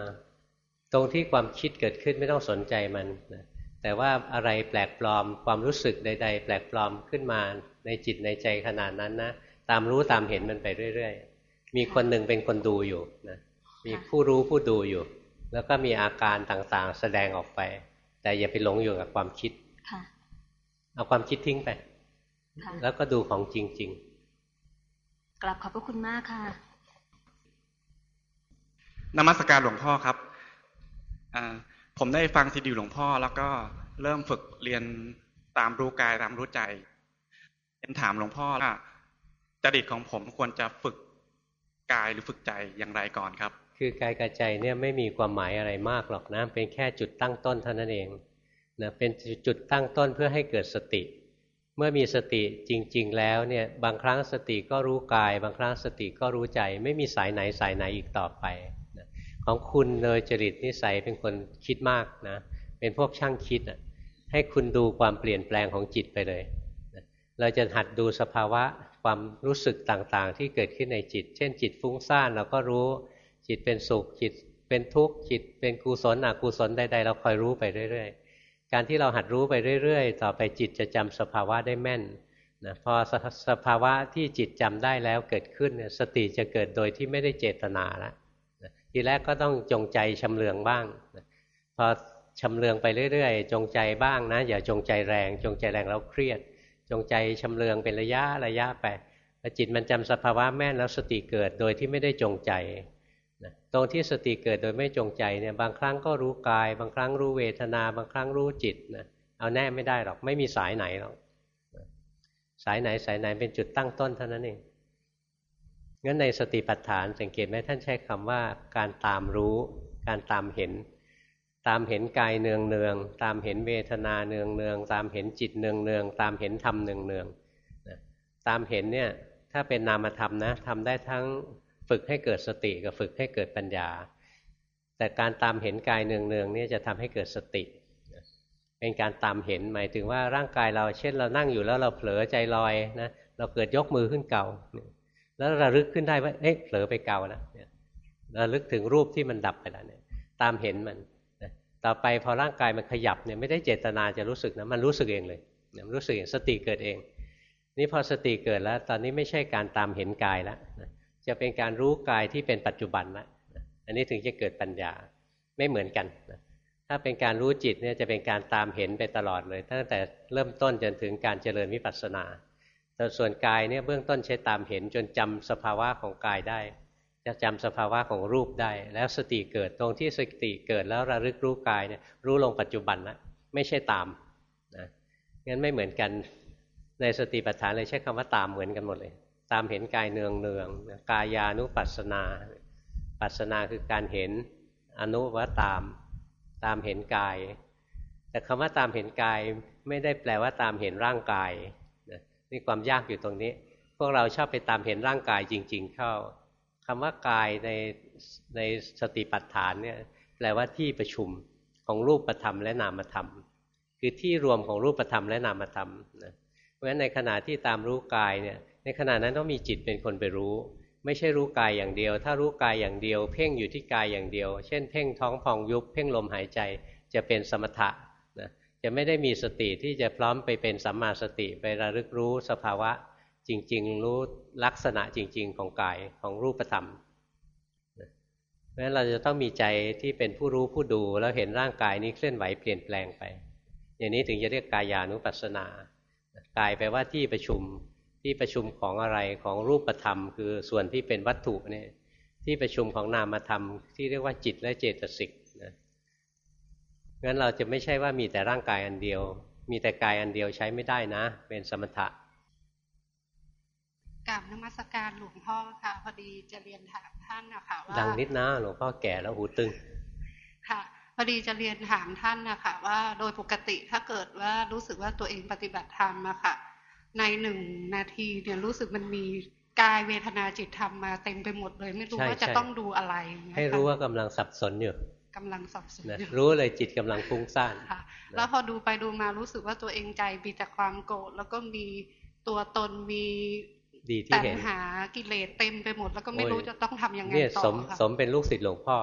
ตรงที่ความคิดเกิดขึ้นไม่ต้องสนใจมันนะแต่ว่าอะไรแปลกปลอมความรู้สึกใด ๆ แปลกปลอมขึ้นมาในจิตในใจขนาดนั้นนะตามรู้ตามเห็นมันไปเรื่อย ๆ มีคนหนึ่งเป็นคนดูอยู่นะมีผู้รู้ผู้ดูอยู่ แล้วก็มีอาการต่างๆ แสดงออกไป แต่อย่าไปหลงอยู่กับความคิดเอาความคิดทิ้งไป แล้วก็ดูของจริง ๆ กลับขอบพระคุณมากค่ะนมัสการหลวงพ่อครับ ผมได้ฟังซีดีหลวงพ่อ แล้วก็เริ่มฝึกเรียนตามรู้กายตามรู้ใจเป็นถามหลวงพ่อว่าจริตของผมควรจะฝึกกายหรือฝึกใจอย่างไรก่อนครับ คือกายกับใจเนี่ยไม่มีความหมายอะไรมากหรอกนะเป็นแค่จุดตั้งต้นเท่านั้นเองนะเป็นจุดตั้งต้นเพื่อให้เกิดสติ เมื่อมีสติจริง ๆ แล้วเนี่ยบางครั้งสติก็รู้กาย บางครั้งสติก็รู้ใจ ไม่มีสายไหนสายไหนอีกต่อไปของคุณเลยจริตนิสัยเป็นคนคิดมากนะเป็นพวกช่างคิดอะให้คุณดูความเปลี่ยนแปลงของจิตไปเลยเราจะหัดดูสภาวะความรู้สึกต่างๆ ที่เกิดขึ้นในจิต เช่น จิตฟุ้งซ่านเราก็รู้ จิตเป็นสุขจิตเป็นทุกข์จิตเป็นกุศลอกุศลใดๆเราคอยรู้ไปเรื่อยๆ การที่เราหัดรู้ไปเรื่อยๆ ต่อไปจิตจะจำสภาวะได้แม่นนะพอสภาวะที่จิตจำได้แล้วเกิดขึ้นสติจะเกิดโดยที่ไม่ได้เจตนาแล้วทีแรกก็ต้องจงใจชำเลืองบ้าง พอชำเลืองไปเรื่อยๆ จงใจบ้างนะ อย่าจงใจแรง จงใจแรงแล้วเครียด จงใจชำเลืองเป็นระยะระยะไปจิตมันจำสภาวะแม่นแล้วสติเกิดโดยที่ไม่ได้จงใจ ตรงที่สติเกิดโดยไม่จงใจเนี่ยบางครั้งก็รู้กาย บางครั้งรู้เวทนา บางครั้งรู้จิตนะเอาแน่ไม่ได้หรอกไม่มีสายไหนหรอกสายไหนสายไหนเป็นจุดตั้งต้นเท่านั้นเองงั้นในสติปัฏฐานสังเกตไหมท่านใช้คำว่าการตามรู้ การตามเห็น ตามเห็นกายเนืองเนืองตามเห็นเวทนาเนืองเนืองตามเห็นจิตเนืองเนืองตามเห็นธรรมเนืองเนืองตามเห็นเนี่ยถ้าเป็นนามธรรมนะทำได้ทั้ง ฝึกให้เกิดสติกับฝึกให้เกิดปัญญา แต่การตามเห็นกายเนืองเนืองนี่จะทำให้เกิดสติเป็นการตามเห็นหมายถึงว่าร่างกายเราเช่นเรานั่งอยู่แล้วเราเผลอใจลอยนะเราเกิดยกมือขึ้นเก่า แล้วระลึกขึ้นได้ว่าเอ๊ะเผลอไปเก่านะระลึกถึงรูปที่มันดับไปแล้วเนี่ย ตามเห็นมันต่อไปพอร่างกายมันขยับเนี่ยไม่ได้เจตนาจะรู้สึกนะมันรู้สึกเองเลยมันรู้สึกเองสติเกิดเอง นี่พอสติเกิดแล้ว ตอนนี้ไม่ใช่การตามเห็นกายแล้ว จะเป็นการรู้กายที่เป็นปัจจุบันแล้วอันนี้ถึงจะเกิดปัญญาไม่เหมือนกันถ้าเป็นการรู้จิตเนี่ยจะเป็นการตามเห็นไปตลอดเลย ตั้งแต่เริ่มต้นจนถึงการเจริญวิปัสสนาแต่ส่วนกายเนี่ยเบื้องต้นใช้ตามเห็นจนจำสภาวะของกายได้ จะจำสภาวะของรูปได้ แล้วสติเกิดตรงที่สติเกิดแล้วระลึกรู้กายเนี่ยรู้ลงปัจจุบันนะไม่ใช่ตามนะงั้นไม่เหมือนกันในสติปัฏฐานเลยใช้คำว่าตามเหมือนกันหมดเลย ตามเห็นกายเนืองเนืองกายานุปัสสนา ปัสสนาคือการเห็นอนุว่าตาม ตามเห็นกาย แต่คำว่าตามเห็นกายไม่ได้แปลว่าตามเห็นร่างกายนี่ความยากอยู่ตรงนี้ พวกเราชอบไปตามเห็นร่างกายจริง ๆ เข้าคำว่ากายในในสติปัฏฐานเนี่ยแปลว่าที่ประชุมของรูปธรรมและนามธรรม คือที่รวมของรูปธรรมและนามธรรมนะเพราะฉะนั้นในขณะที่ตามรู้กายเนี่ย ในขณะนั้นต้องมีจิตเป็นคนไปรู้ ไม่ใช่รู้กายอย่างเดียว ถ้ารู้กายอย่างเดียว เพ่งอยู่ที่กายอย่างเดียว เช่น เพ่งท้องพองยุบ เพ่งลมหายใจจะเป็นสมถะนะจะไม่ได้มีสติที่จะพร้อมไปเป็นสัมมาสติไประลึกรู้สภาวะ จริง ๆ รู้ลักษณะจริง ๆ ของกายของรูปธรรมเพราะฉะนั้นเราจะต้องมีใจที่เป็นผู้รู้ผู้ดูแล้วเห็นร่างกายนี้เคลื่อนไหวเปลี่ยนแปลงไป อย่างนี้ถึงจะเรียกกายานุปัสสนากายแปลว่าที่ประชุม ที่ประชุมของอะไรของรูปธรรม คือส่วนที่เป็นวัตถุเนี่ยที่ประชุมของนามธรรม ที่เรียกว่าจิตและเจตสิกนะงั้นเราจะไม่ใช่ว่ามีแต่ร่างกายอันเดียว มีแต่กายอันเดียวใช้ไม่ได้นะ เป็นสมถะกราบนมัสการหลวงพ่อค่ะพอดีจะเรียนถามท่านนะคะว่าดังนิดนะหลวงพ่อแก่แล้วหูตึงค่ะพอดีจะเรียนถามท่านนะคะว่าโดยปกติถ้าเกิดว่ารู้สึกว่าตัวเองปฏิบัติธรรมอะค่ะ ในหนึ่งนาทีเนี่ยรู้สึกมันมีกายเวทนาจิตธรรมมาเต็มไปหมดเลย ไม่รู้ว่าจะต้องดูอะไร ให้รู้ว่ากำลังสับสนอยู่กำลังสับสนอยู่รู้เลยจิตกำลังฟุ้งซ่านแล้วพอดูไปดูมารู้สึกว่าตัวเองใจมีแต่ความโกรธแล้วก็มีตัวตนมีดีที่เห็นหากิเลสเต็มไปหมด แล้วก็ไม่รู้จะต้องทำยังไงต่อสมสมเป็นลูกศิษย์หลวงพ่อ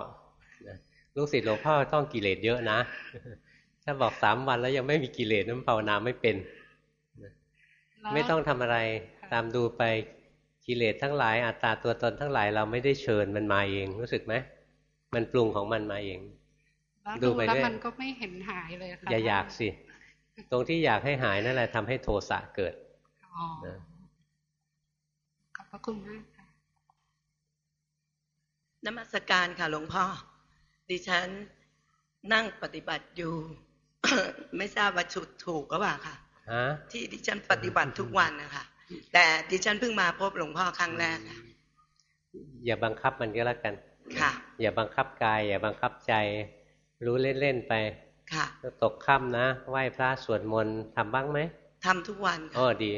ลูกศิษย์หลวงพ่อต้องกิเลสเยอะนะ ถ้าบอกสามวันแล้วยังไม่มีกิเลสนั้นภาวนาไม่เป็น ไม่ต้องทำอะไรตามดูไปกิเลสทั้งหลายอัตตาตัวตนทั้งหลายเราไม่ได้เชิญมันมาเองรู้สึกไหมมันปรุงของมันมาเอง ดูไปเรื่อยมันก็ไม่เห็นหายเลยค่ะอย่าอยากสิ ตรงที่อยากให้หายนั่นแหละทำให้โทสะเกิดขอบพระคุณมากค่ะนมัสการค่ะหลวงพ่อ ดิฉันนั่งปฏิบัติอยู่ ไม่ทราบว่าชุดถูกก็บ่าค่ะ ที่ดิฉันปฏิบัติทุกวันนะคะแต่ดิฉันเพิ่งมาพบหลวงพ่อครั้งแรกค่ะอย่าบังคับมันก็แล้วกัน ค่ะ อย่าบังคับกาย อย่าบังคับใจ รู้เล่นๆไป ค่ะตกค่ำนะไหว้พระสวดมนต์ทำบ้างไหมทำทุกวันอ๋อดี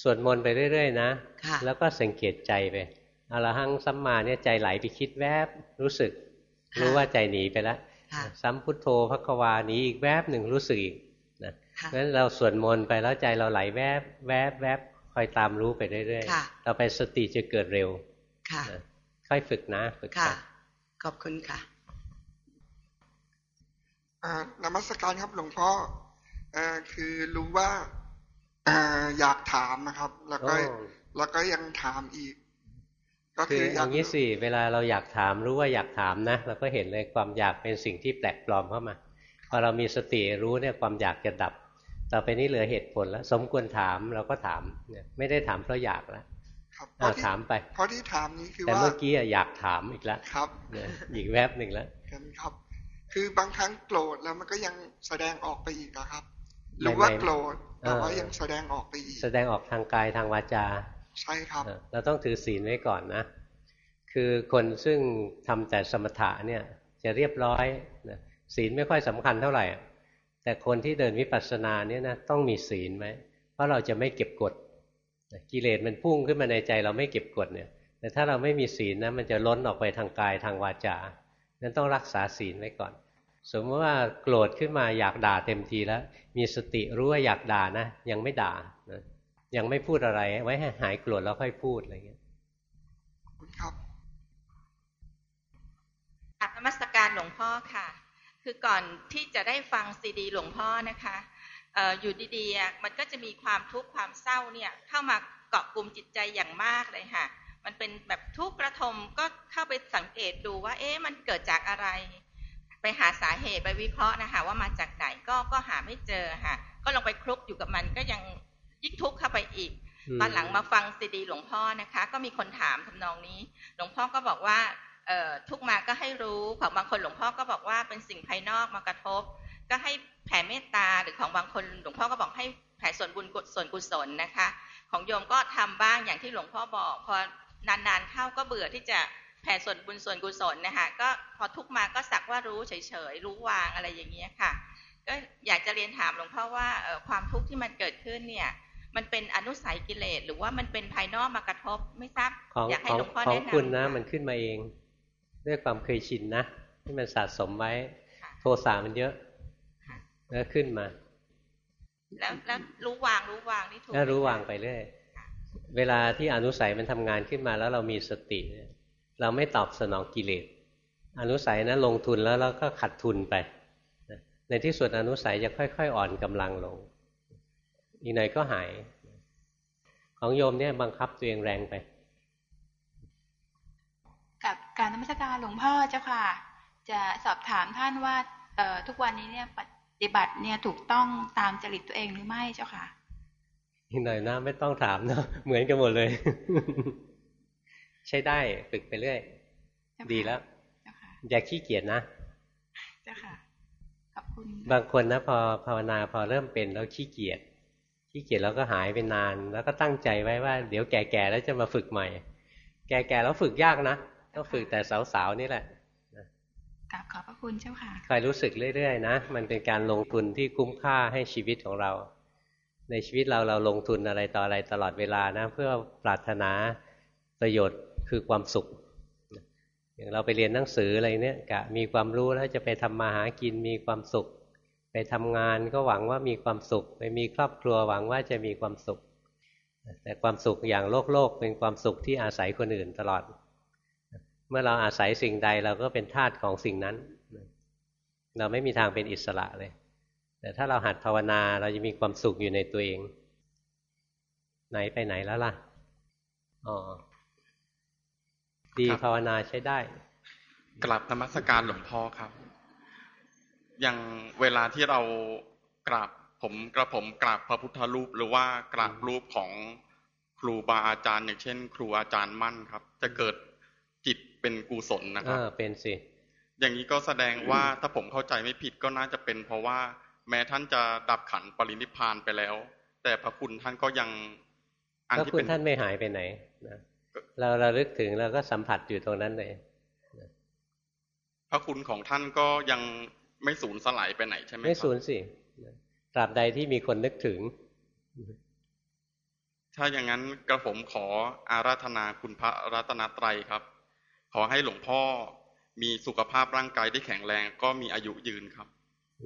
สวดมนต์ไปเรื่อยๆนะแล้วก็สังเกตใจไปอรหังสัมมาเนี่ยใจไหลไปคิดแวบรู้สึก รู้ว่าใจหนีไปแล้ว สัมพุทโธพระควาหนีอีกแวบหนึ่งรู้สึกอีก นะงั้นเราสวดมนต์ไปแล้วใจเราไหลแวบแวบแวบคอยตามรู้ไปเรื่อยๆต่อไปสติจะเกิดเร็วค่ะค่อยฝึกนะฝึกค่ะ ขอบคุณค่ะนมัสการครับหลวงพ่ออคือรู้ว่าออยากถามนะครับ แล้วก็แล้วก็ยังถามอีก ก็คืออย่างนี้สิเวลาเราอยากถามรู้ว่าอยากถามนะเราก็เห็นเลยความอยากเป็นสิ่งที่แปลกปลอมเข้ามา พอเรามีสติรู้เนี่ยความอยากจะดับ ต่อไปนี้เหลือเหตุผลแล้ว สมควรถามเราก็ถามเนี่ยไม่ได้ถามเพราะอยากแล้วครับถามไปเพราะที่ถามนี้คือว่าแต่เมื่อกี้อยากถามอีกแล้วครับอีกแวบหนึ่งแล้วครับ คือบางครั้งโกรธแล้วมันก็ยังแสดงออกไปอีกนะครับหรือว่าโกรธแต่ว่ายังแสดงออกไปอีก แสดงออกทางกายทางวาจา ใช่ครับ เราต้องถือศีลไว้ก่อนนะ คือคนซึ่งทำแต่สมถะเนี่ยจะเรียบร้อย ศีลไม่ค่อยสำคัญเท่าไหร่ แต่คนที่เดินวิปัสสนาเนี่ยนะต้องมีศีลไหมเพราะเราจะไม่เก็บกดกิเลสมันพุ่งขึ้นมาในใจเราไม่เก็บกดเนี่ย แต่ถ้าเราไม่มีศีลนะมันจะล้นออกไปทางกายทางวาจานั้นต้องรักษาศีลไว้ก่อน สมมติว่าโกรธขึ้นมาอยากด่าเต็มทีแล้ว มีสติรู้ว่าอยากด่านะยังไม่ด่านะยังไม่พูดอะไร ไว้ให้หายโกรธแล้วค่อยพูดอะไรเงี้ยครับอัตมสการหลวงพ่อค่ะ คือก่อนที่จะได้ฟังซีดี หลวงพ่อนะคะอยู่ดีๆมันก็จะมีความทุกข์ความเศร้าเนี่ยเข้ามาเกาะกลุ่มจิตใจอย่างมากเลยค่ะ มันเป็นแบบทุกข์ระทมก็เข้าไปสังเกตดูว่า เอ๊ะมันเกิดจากอะไร ไปหาสาเหตุไปวิเคราะห์นะคะ ว่ามาจากไหนก็ก็หาไม่เจอค่ะ ก็ลองไปคลุกอยู่กับมันก็ยังยิ่งทุกข์เข้าไปอีกตอนหลังมาฟังซีดี หลวงพ่อนะคะ ก็มีคนถามทำนองนี้ หลวงพ่อก็บอกว่า ทุกมาก็ให้รู้ของบางคนหลวงพ่อก็บอกว่าเป็นสิ่งภายนอกมากระทบ ก็ให้แผ่เมตตาหรือของบางคนหลวงพ่อก็บอกให้แผ่ส่วนบุญส่วนกุศลนะคะ ของโยมก็ทำบ้างอย่างที่หลวงพ่อบอก พอนานๆเข้าก็เบื่อที่จะแผ่ส่วนบุญส่วนกุศลนะคะก็พอทุกมาก็สักว่ารู้เฉยๆรู้วางอะไรอย่างเงี้ยค่ะ ก็อยากจะเรียนถามหลวงพ่อว่าความทุกข์ที่มันเกิดขึ้นเนี่ยมันเป็นอนุสัยกิเลสหรือว่ามันเป็นภายนอกมากระทบไม่ทราบอยากให้หลวงพ่อแนะนำของคุณนะมันขึ้นมาเอง ด้วยความเคยชินนะที่มันสะสมไว้ โทสะมันเยอะแล้วขึ้นมา แล้วแล้วรู้วางรู้วางนี่ถูกแล้วรู้วางไปเรื่อยเวลาที่อนุสัยมันทำงานขึ้นมาแล้วเรามีสติ เราไม่ตอบสนองกิเลสอนุสัยนะลงทุนแล้วเราก็ขัดทุนไป ในที่สุดอนุสัยจะค่อย ๆ อ่อนกำลังลง อีกหน่อยก็หาย ของโยมเนี่ยบังคับตัวเองแรงไป กับการนมัสการหลวงพ่อเจ้าค่ะ จะสอบถามท่านว่าทุกวันนี้เนี่ยปฏิบัติเนี่ยถูกต้องตามจริตตัวเองหรือไม่เจ้าค่ะอีกหน่อยนะไม่ต้องถามเนาะเหมือนกันหมดเลย ใช้ได้ฝึกไปเรื่อย ดีแล้วอย่าขี้เกียจนะเจ้าค่ะขอบคุณบางคนนะพอภาวนาพอเริ่มเป็นแล้วขี้เกียจขี้เกียจแล้วก็หายไปนาน แล้วก็ตั้งใจไว้ว่า เดี๋ยวแก่ๆแล้วจะมาฝึกใหม่ แก่ๆแล้วฝึกยากนะ ต้องฝึกแต่สาวๆนี่แหละกราบขอบพระคุณเจ้าค่ะคอยรู้สึกเรื่อยๆนะ มันเป็นการลงทุนที่คุ้มค่าให้ชีวิตของเรา ในชีวิตเราเราลงทุนอะไรต่ออะไรตลอดเวลานะ เพื่อปรารถนาประโยชน์คือความสุข อย่างเราไปเรียนหนังสืออะไรเนี่ยกะมีความรู้แล้วจะไปทำมาหากินมีความสุข ไปทำงานก็หวังว่ามีความสุข ไปมีครอบครัวหวังว่าจะมีความสุข แต่ความสุขอย่างโลกโลกเป็นความสุขที่อาศัยคนอื่นตลอด เมื่อเราอาศัยสิ่งใดเราก็เป็นทาสของสิ่งนั้น เราไม่มีทางเป็นอิสระเลย แต่ถ้าเราหัดภาวนาเราจะมีความสุขอยู่ในตัวเอง ไหนไปไหนแล้วล่ะอ๋อดีภาวนาใช้ได้ กลับธรรมสการหลวงพ่อครับ อย่างเวลาที่เรากราบผมกระผมกราบพระพุทธรูป หรือว่ากราบรูปของครูบาอาจารย์ อย่างเช่น ครูอาจารย์มั่นครับ จะเกิดจิต เป็นกุศลนะครับเป็นสิ อย่างนี้ก็แสดงว่าถ้าผมเข้าใจไม่ผิดก็น่าจะเป็น เพราะว่าแม้ท่านจะดับขันปรินิพานไปแล้ว แต่พระคุณท่านก็ยังอันที่เป็นท่านไม่หายไปไหนนะเราเราลึกถึงเราก็สัมผัสอยู่ตรงนั้นเลยพระคุณของท่านก็ยังไม่สูญสลายไปไหนใช่ไหมไม่สูญสิตราบใดที่มีคนนึกถึง ถ้าอย่างนั้นกระผมขออาราธนาคุณพระรัตนตรัยครับ ขอให้หลวงพ่อมีสุขภาพร่างกายได้แข็งแรงก็มีอายุยืนครับ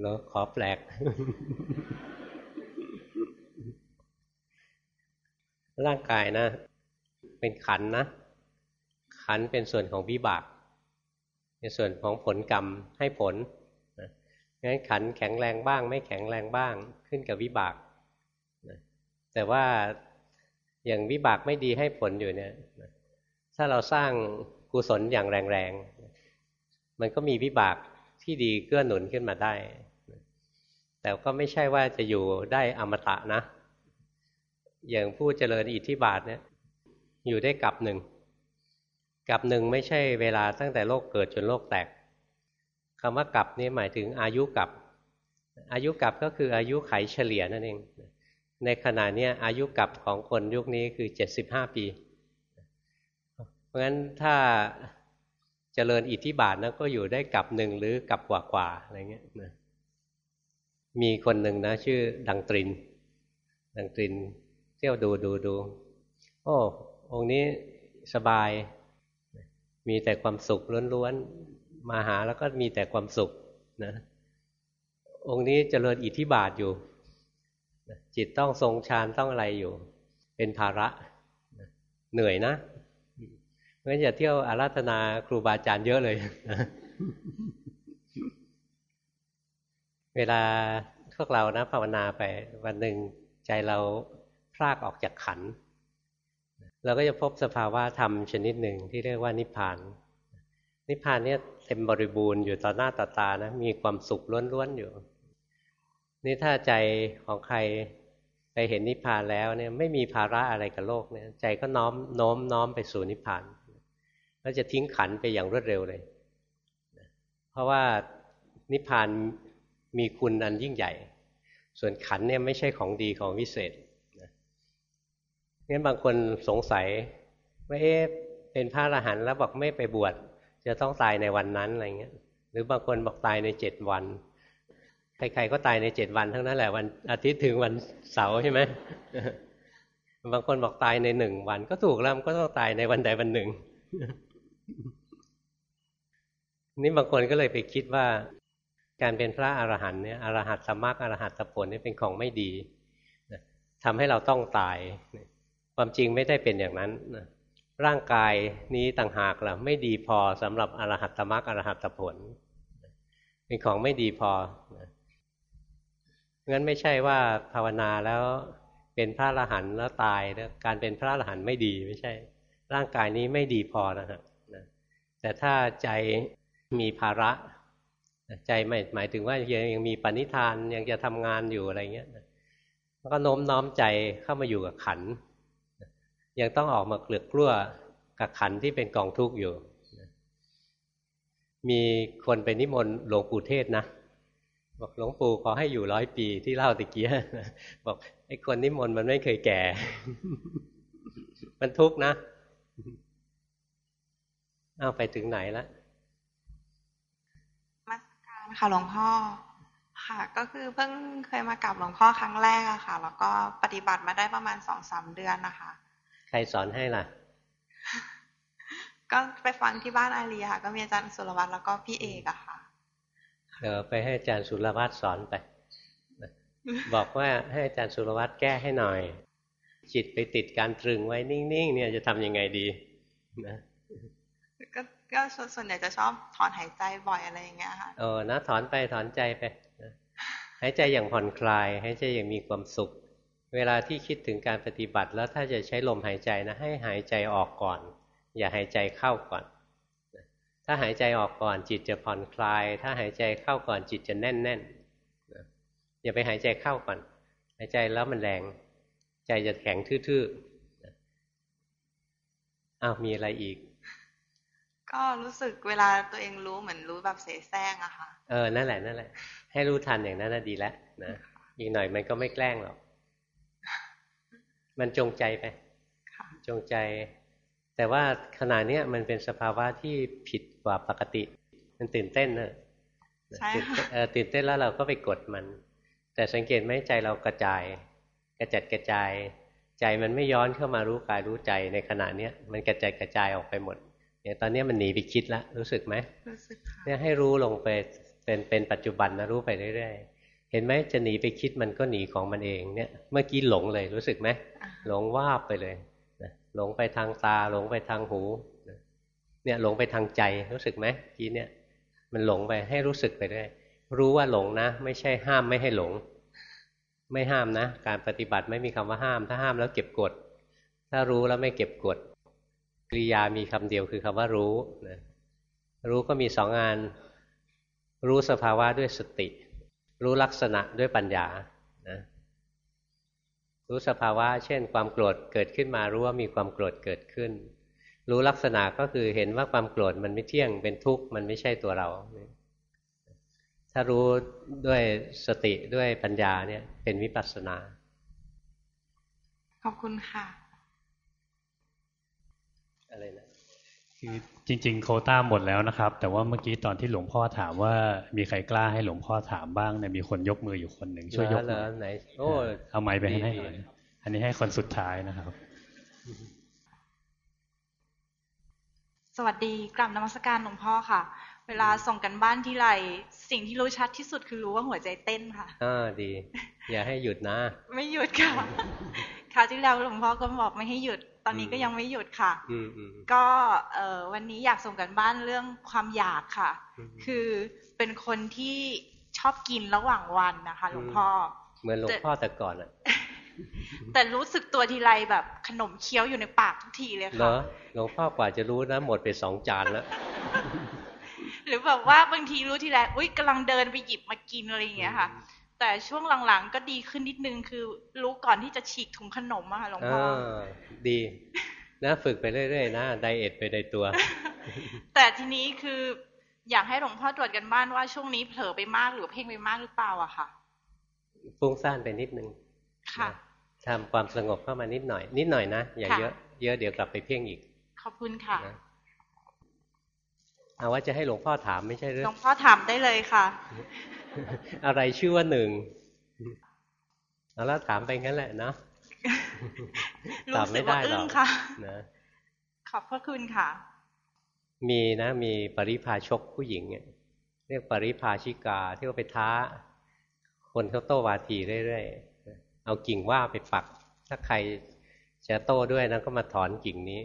แล้วขอแปลก ร่างกายนะ เป็นขันนะ ขันเป็นส่วนของวิบากในส่วนของผลกรรมให้ผลงั้นขันแข็งแรงบ้าง ไม่แข็งแรงบ้างขึ้นกับวิบาก แต่ว่าอย่างวิบากไม่ดีให้ผลอยู่เนี่ย ถ้าเราสร้าง กุศลอย่างแรงๆ มันก็มีวิบากที่ดีเกื้อหนุนขึ้นมาได้ แต่ก็ไม่ใช่ว่าจะอยู่ได้อมตะนะ อย่างผู้เจริญอิทธิบาทเนี่ย อยู่ได้กับหนึ่งกับหนึ่งไม่ใช่เวลาตั้งแต่โลกเกิดจนโลกแตกคำว่ากับนี่หมายถึงอายุกับ อายุกับก็คืออายุไขเฉลี่ยนั่นเอง ในขณะนี้อายุกับของคนยุคนี้คือเจ็ดสิบห้าปี เพราะฉะนั้นถ้าเจริญอิทธิบาทนะก็อยู่ได้กับหนึ่งหรือกับกว่ากว่าอะไรเงี้ยนะมีคนหนึ่งนะ ชื่อดังตริน ดังตริน เที่ยวดูดูดูโอ้องค์นี้สบาย มีแต่ความสุขล้วนๆมาหาแล้วก็มีแต่ความสุขนะองค์นี้เจริญอิทธิบาทอยู่ จิตต้องทรงฌานต้องอะไรอยู่ เป็นภาระเหนื่อยนะ เพราะฉะนั้นอย่าเที่ยวอาราธนาครูบาอาจารย์เยอะเลย เวลาพวกเรานะภาวนาไปวันหนึ่งใจเราพลากออกจากขัน เราก็จะพบสภาวะธรรมชนิดหนึ่งที่เรียกว่านิพพาน นิพพานเนี่ยเต็มบริบูรณ์อยู่ต่อหน้าต่อตานะมีความสุขล้วนๆอยู่ นี่ถ้าใจของใครไปเห็นนิพพานแล้วเนี่ยไม่มีภาระอะไรกับโลกเนี่ยใจก็น้อมโน้มน้อมไปสู่นิพพาน แล้วจะทิ้งขันไปอย่างรวดเร็วเลย เพราะว่านิพพานมีคุณอันยิ่งใหญ่ ส่วนขันเนี่ยไม่ใช่ของดีของวิเศษงั้นบางคนสงสัยว่าเอ๊ะเป็นพระอรหันต์แล้วบอกไม่ไปบวชจะต้องตายในวันนั้นอะไรเงี้ย หรือบางคนบอกตายในเจ็ดวันใครๆก็ตายในเจ็ดวันทั้งนั้นแหละวันอาทิตย์ถึงวันเสาร์ใช่ไหมบางคนบอกตายในหนึ่งวันก็ถูกแล้วมันก็ต้องตายในวันใดวันหนึ่ง นี่บางคนก็เลยไปคิดว่า การเป็นพระอรหันต์เนี่ยอรหัตสมรรคอรหัตผลนี่เป็นของไม่ดีทำให้เราต้องตาย ความจริงไม่ได้เป็นอย่างนั้นร่างกายนี้ต่างหากล่ะ ไม่ดีพอสำหรับอรหัตมรรคอรหัตผล เป็นของไม่ดีพองั้นไม่ใช่ว่าภาวนาแล้วเป็นพระอรหันต์แล้วตายแล้วการเป็นพระอรหันต์ไม่ดีไม่ใช่ ร่างกายนี้ไม่ดีพอนะครับ แต่ถ้าใจมีภาระ ใจไม่หมายถึงว่ายังมีปณิธานยังจะทำงานอยู่อะไรเงี้ยก็โน้มน้อมใจเข้ามาอยู่กับขัน ยังต้องออกมาเกลือกกลั้วกับขันที่เป็นกองทุกข์อยู่ มีคนไปนิมนต์หลวงปู่เทศนะบอกหลวงปู่ขอให้อยู่ร้อยปีที่เล่าตะเกียบอกไอ้คนนิมนต์มันไม่เคยแก่ มันทุกข์นะ เอาไปถึงไหนแล้วมาการค่ะหลวงพ่อ ค่ะ ก็คือเพิ่งเคยมากับหลวงพ่อครั้งแรกอะค่ะ แล้วก็ปฏิบัติมาได้ประมาณสองสามเดือนนะคะ ใครสอนให้ล่ะ ก็ไปฟังที่บ้านอาลีค่ะ ก็มีอาจารย์สุรวัตรแล้วก็พี่เอกอะค่ะเดี๋ยวไปให้อาจารย์สุรวัตรสอนไป บอกว่าให้อาจารย์สุรวัตรแก้ให้หน่อย จิตไปติดการตรึงไว้นิ่งๆเนี่ยจะทํำยังไงดีนะ ก็ส่วนใหญ่จะชอบถอนหายใจบ่อยอะไรอย่างเงี้ยค่ะเออนะถอนไปถอนใจไปหายใจอย่างผ่อนคลายหายใจอย่างมีความสุข เวลาที่คิดถึงการปฏิบัติแล้วถ้าจะใช้ลมหายใจนะ ให้หายใจออกก่อน อย่าหายใจเข้าก่อน ถ้าหายใจออกก่อนจิตจะผ่อนคลาย ถ้าหายใจเข้าก่อนจิตจะแน่นแน่นอย่าไปหายใจเข้าก่อน หายใจแล้วมันแรงใจจะแข็งทื่อๆอ้าวมีอะไรอีก ก็รู้สึกเวลาตัวเองรู้เหมือนรู้แบบเสแสร้งอะค่ะ เออ นั่นแหละ นั่นแหละ ให้รู้ทันอย่างนั้นน่ะดีแล้วนะ อีกหน่อยมันก็ไม่แกล้งหรอก มันจงใจไป จงใจ แต่ว่าขณะนี้มันเป็นสภาวะที่ผิดกว่าปกติ มันตื่นเต้นเนอะใช่ค่ะตื่นเต้นแล้วเราก็ไปกดมัน แต่สังเกตไหมใจเรากระจาย กระจัดกระจาย ใจมันไม่ย้อนเข้ามารู้กายรู้ใจในขณะเนี้ยมันกระจายกระจายออกไปหมด เนี่ยตอนนี้มันหนีไปคิดแล้วรู้สึกไหมรู้สึกค่ะเนี่ยให้รู้ลงไปเป็นเป็นปัจจุบันนะรู้ไปเรื่อยๆเห็นไหมจะหนีไปคิดมันก็หนีของมันเองเนี่ย เมื่อกี้หลงเลยรู้สึกไหมหลงว่าไปเลยหลงไปทางตาหลงไปทางหูเนี่ยหลงไปทางใจรู้สึกไหมกี้เนี่ย มันหลงไปให้รู้สึกไปด้วยรู้ว่าหลงนะ ไม่ใช่ห้ามไม่ให้หลง ไม่ห้ามนะ การปฏิบัติไม่มีคำว่าห้าม ถ้าห้ามแล้วเก็บกด ถ้ารู้แล้วไม่เก็บกด กริยามีคำเดียวคือคำว่ารู้นะรู้ก็มีสองงาน รู้สภาวะด้วยสติ รู้ลักษณะด้วยปัญญานะรู้สภาวะ เช่น ความโกรธเกิดขึ้นมารู้ว่ามีความโกรธเกิดขึ้น รู้ลักษณะก็คือเห็นว่าความโกรธมันไม่เที่ยงเป็นทุกข์มันไม่ใช่ตัวเรา ถ้ารู้ด้วยสติด้วยปัญญาเนี่ยเป็นวิปัสสนา ขอบคุณค่ะ อะไรนะคือจริง ๆ โคต้าหมดแล้วนะครับ แต่ว่าเมื่อกี้ตอนที่หลวงพ่อถามว่ามีใครกล้าให้หลวงพ่อถามบ้างเนี่ยมีคนยกมืออยู่คนหนึ่งช่วยยกมือไหนโอ้เอาไม้ไปให้หน่อยอันนี้ให้คนสุดท้ายนะครับ สวัสดีกลับนมัสการหลวงพ่อค่ะ เวลาส่งกันบ้านที่ไร สิ่งที่รู้ชัดที่สุดคือรู้ว่าหัวใจเต้นค่ะอ่าดี อย่าให้หยุดนะ ไม่หยุดค่ะคราวที่แล้วหลวงพ่อก็บอกไม่ให้หยุด ตอนนี้ก็ยังไม่หยุดค่ะ ก็เออวันนี้อยากส่งกันบ้านเรื่องความอยากค่ะ คือเป็นคนที่ชอบกินระหว่างวันนะคะ หลวงพ่อ เหมือนหลวงพ่อแต่ก่อนอะแต่รู้สึกตัวทีไรแบบขนมเคี้ยวอยู่ในปากทุกทีเลยค่ะหลวงพ่อกว่าจะรู้นะหมดไปสองจานแล้ว หรือแบบว่าบางทีรู้ทีไรอุ้ยกำลังเดินไปหยิบมากินอะไรอย่างเงี้ยค่ะ แต่ช่วงหลังๆก็ดีขึ้นนิดนึงคือรู้ก่อนที่จะฉีกถุงขนมอะค่ะหลวงพ่อดีนะฝึกไปเรื่อยๆนะไดเอทไปในตัว แต่ทีนี้คืออยากให้หลวงพ่อตรวจกันบ้านว่าช่วงนี้เผลอไปมากหรือเพ่งไปมากหรือเปล่าอะค่ะฟุ้งซ่านไปนิดนึงค่ะทำความสงบเข้ามานิดหน่อย นิดหน่อยนะอย่าเยอะ เยอะเดี๋ยวกลับไปเพ่งอีก ขอบคุณค่ะ เอาว่าจะให้หลวงพ่อถามไม่ใช่หรือหลวงพ่อถามได้เลยค่ะ อะไรชื่อว่าหนึ่งแล้วถามไปงั้นแหละนะตอบไม่ได้หรอกนะขอบพระคุณค่ะ มีนะ มีปริพาชกผู้หญิงเนี่ยเรียกปริพาชิกาที่เขาไปท้า คนเขาโต้วาทีเรื่อยๆเอากิ่งว่าไปปัก ถ้าใครจะโต้ด้วยนะก็มาถอนกิ่งนี้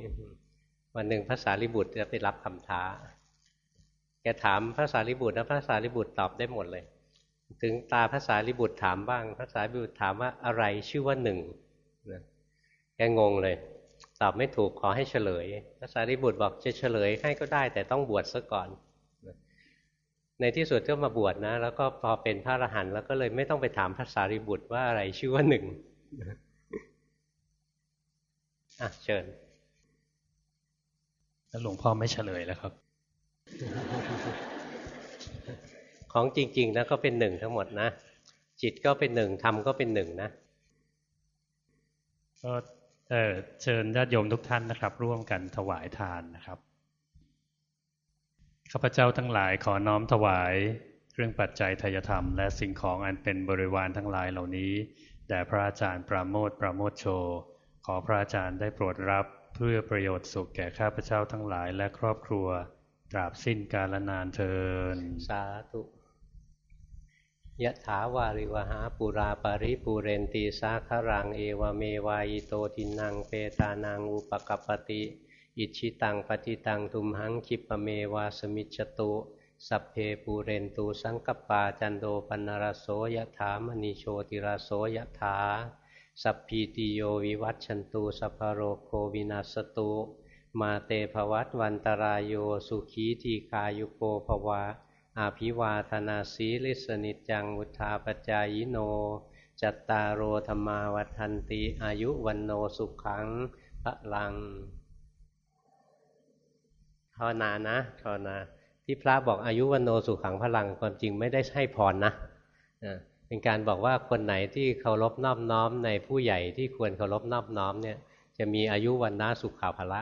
วันหนึ่งพระสารีบุตรจะไปรับคำท้า แกถามพระสารีบุตรนะพระสารีบุตรตอบได้หมดเลย ถึงตาพระสารีบุตรถามบ้างพระสารีบุตรถามว่าอะไรชื่อว่าหนึ่งนะแกงงเลย ตอบไม่ถูกขอให้เฉลย พระสารีบุตรบอกจะเฉลยให้ก็ได้ แต่ต้องบวชซะก่อนในที่สุดก็มาบวชนะ แล้วก็พอเป็นพระอรหันต์แล้วก็เลยไม่ต้องไปถามพระสารีบุตรว่าอะไรชื่อว่าหนึ่งอะเชิญแล้วหลวงพ่อไม่เฉลยแล้วครับ ของจริง ๆ นะก็เป็นหนึ่งทั้งหมดนะ จิตก็เป็นหนึ่งธรรมก็เป็นหนึ่งนะก็เออเชิญญาติโยมทุกท่านนะครับ ร่วมกันถวายทานนะครับข้าพเจ้าทั้งหลายขอน้อมถวายเครื่องปัจจัยทายธรรม และสิ่งของอันเป็นบริวารทั้งหลายเหล่านี้แด่พระอาจารย์ปราโมทปราโมทโช ขอพระอาจารย์ได้โปรดรับเพื่อประโยชน์สุขแก่ข้าพเจ้าทั้งหลายและครอบครัว ตราบสิ้นกาลนานเทอญสาธุยะถาวาริวหาปูราปริปูเรนติ สาครังเอวเมวะ อิโตทินนังเปตานังอุปกัปปติ อิจฉิตังปัตถิตัง ตุมหัง ขิปปเมวะ สมิชฌตุ สัพเพปูเรนตุ สังกัปปาจันโท ปัณณรโสยะถามณิ โชติรโสยะถา สัพพีติโยวิวัชชันตุ สัพพโรโควินาสตุ มาเตภวัตวันตรายโยสุขีทีกายุโกภวะอาภิวาธนาสีลิสนิจังวุธาปจายโน จัตตารโอธรรมาวัฏันติอายุวันโนสุขังพระลังภาวนานะภาวนาที่พระบอกอายุวันโนสุขังพลังความจริงไม่ได้ให้พรนะเป็นการบอกว่าคนไหนที่เคารพนอบน้อมในผู้ใหญ่ที่ควรเคารพนอบน้อมเนี่ยจะมีอายุวันนาสุขาภละ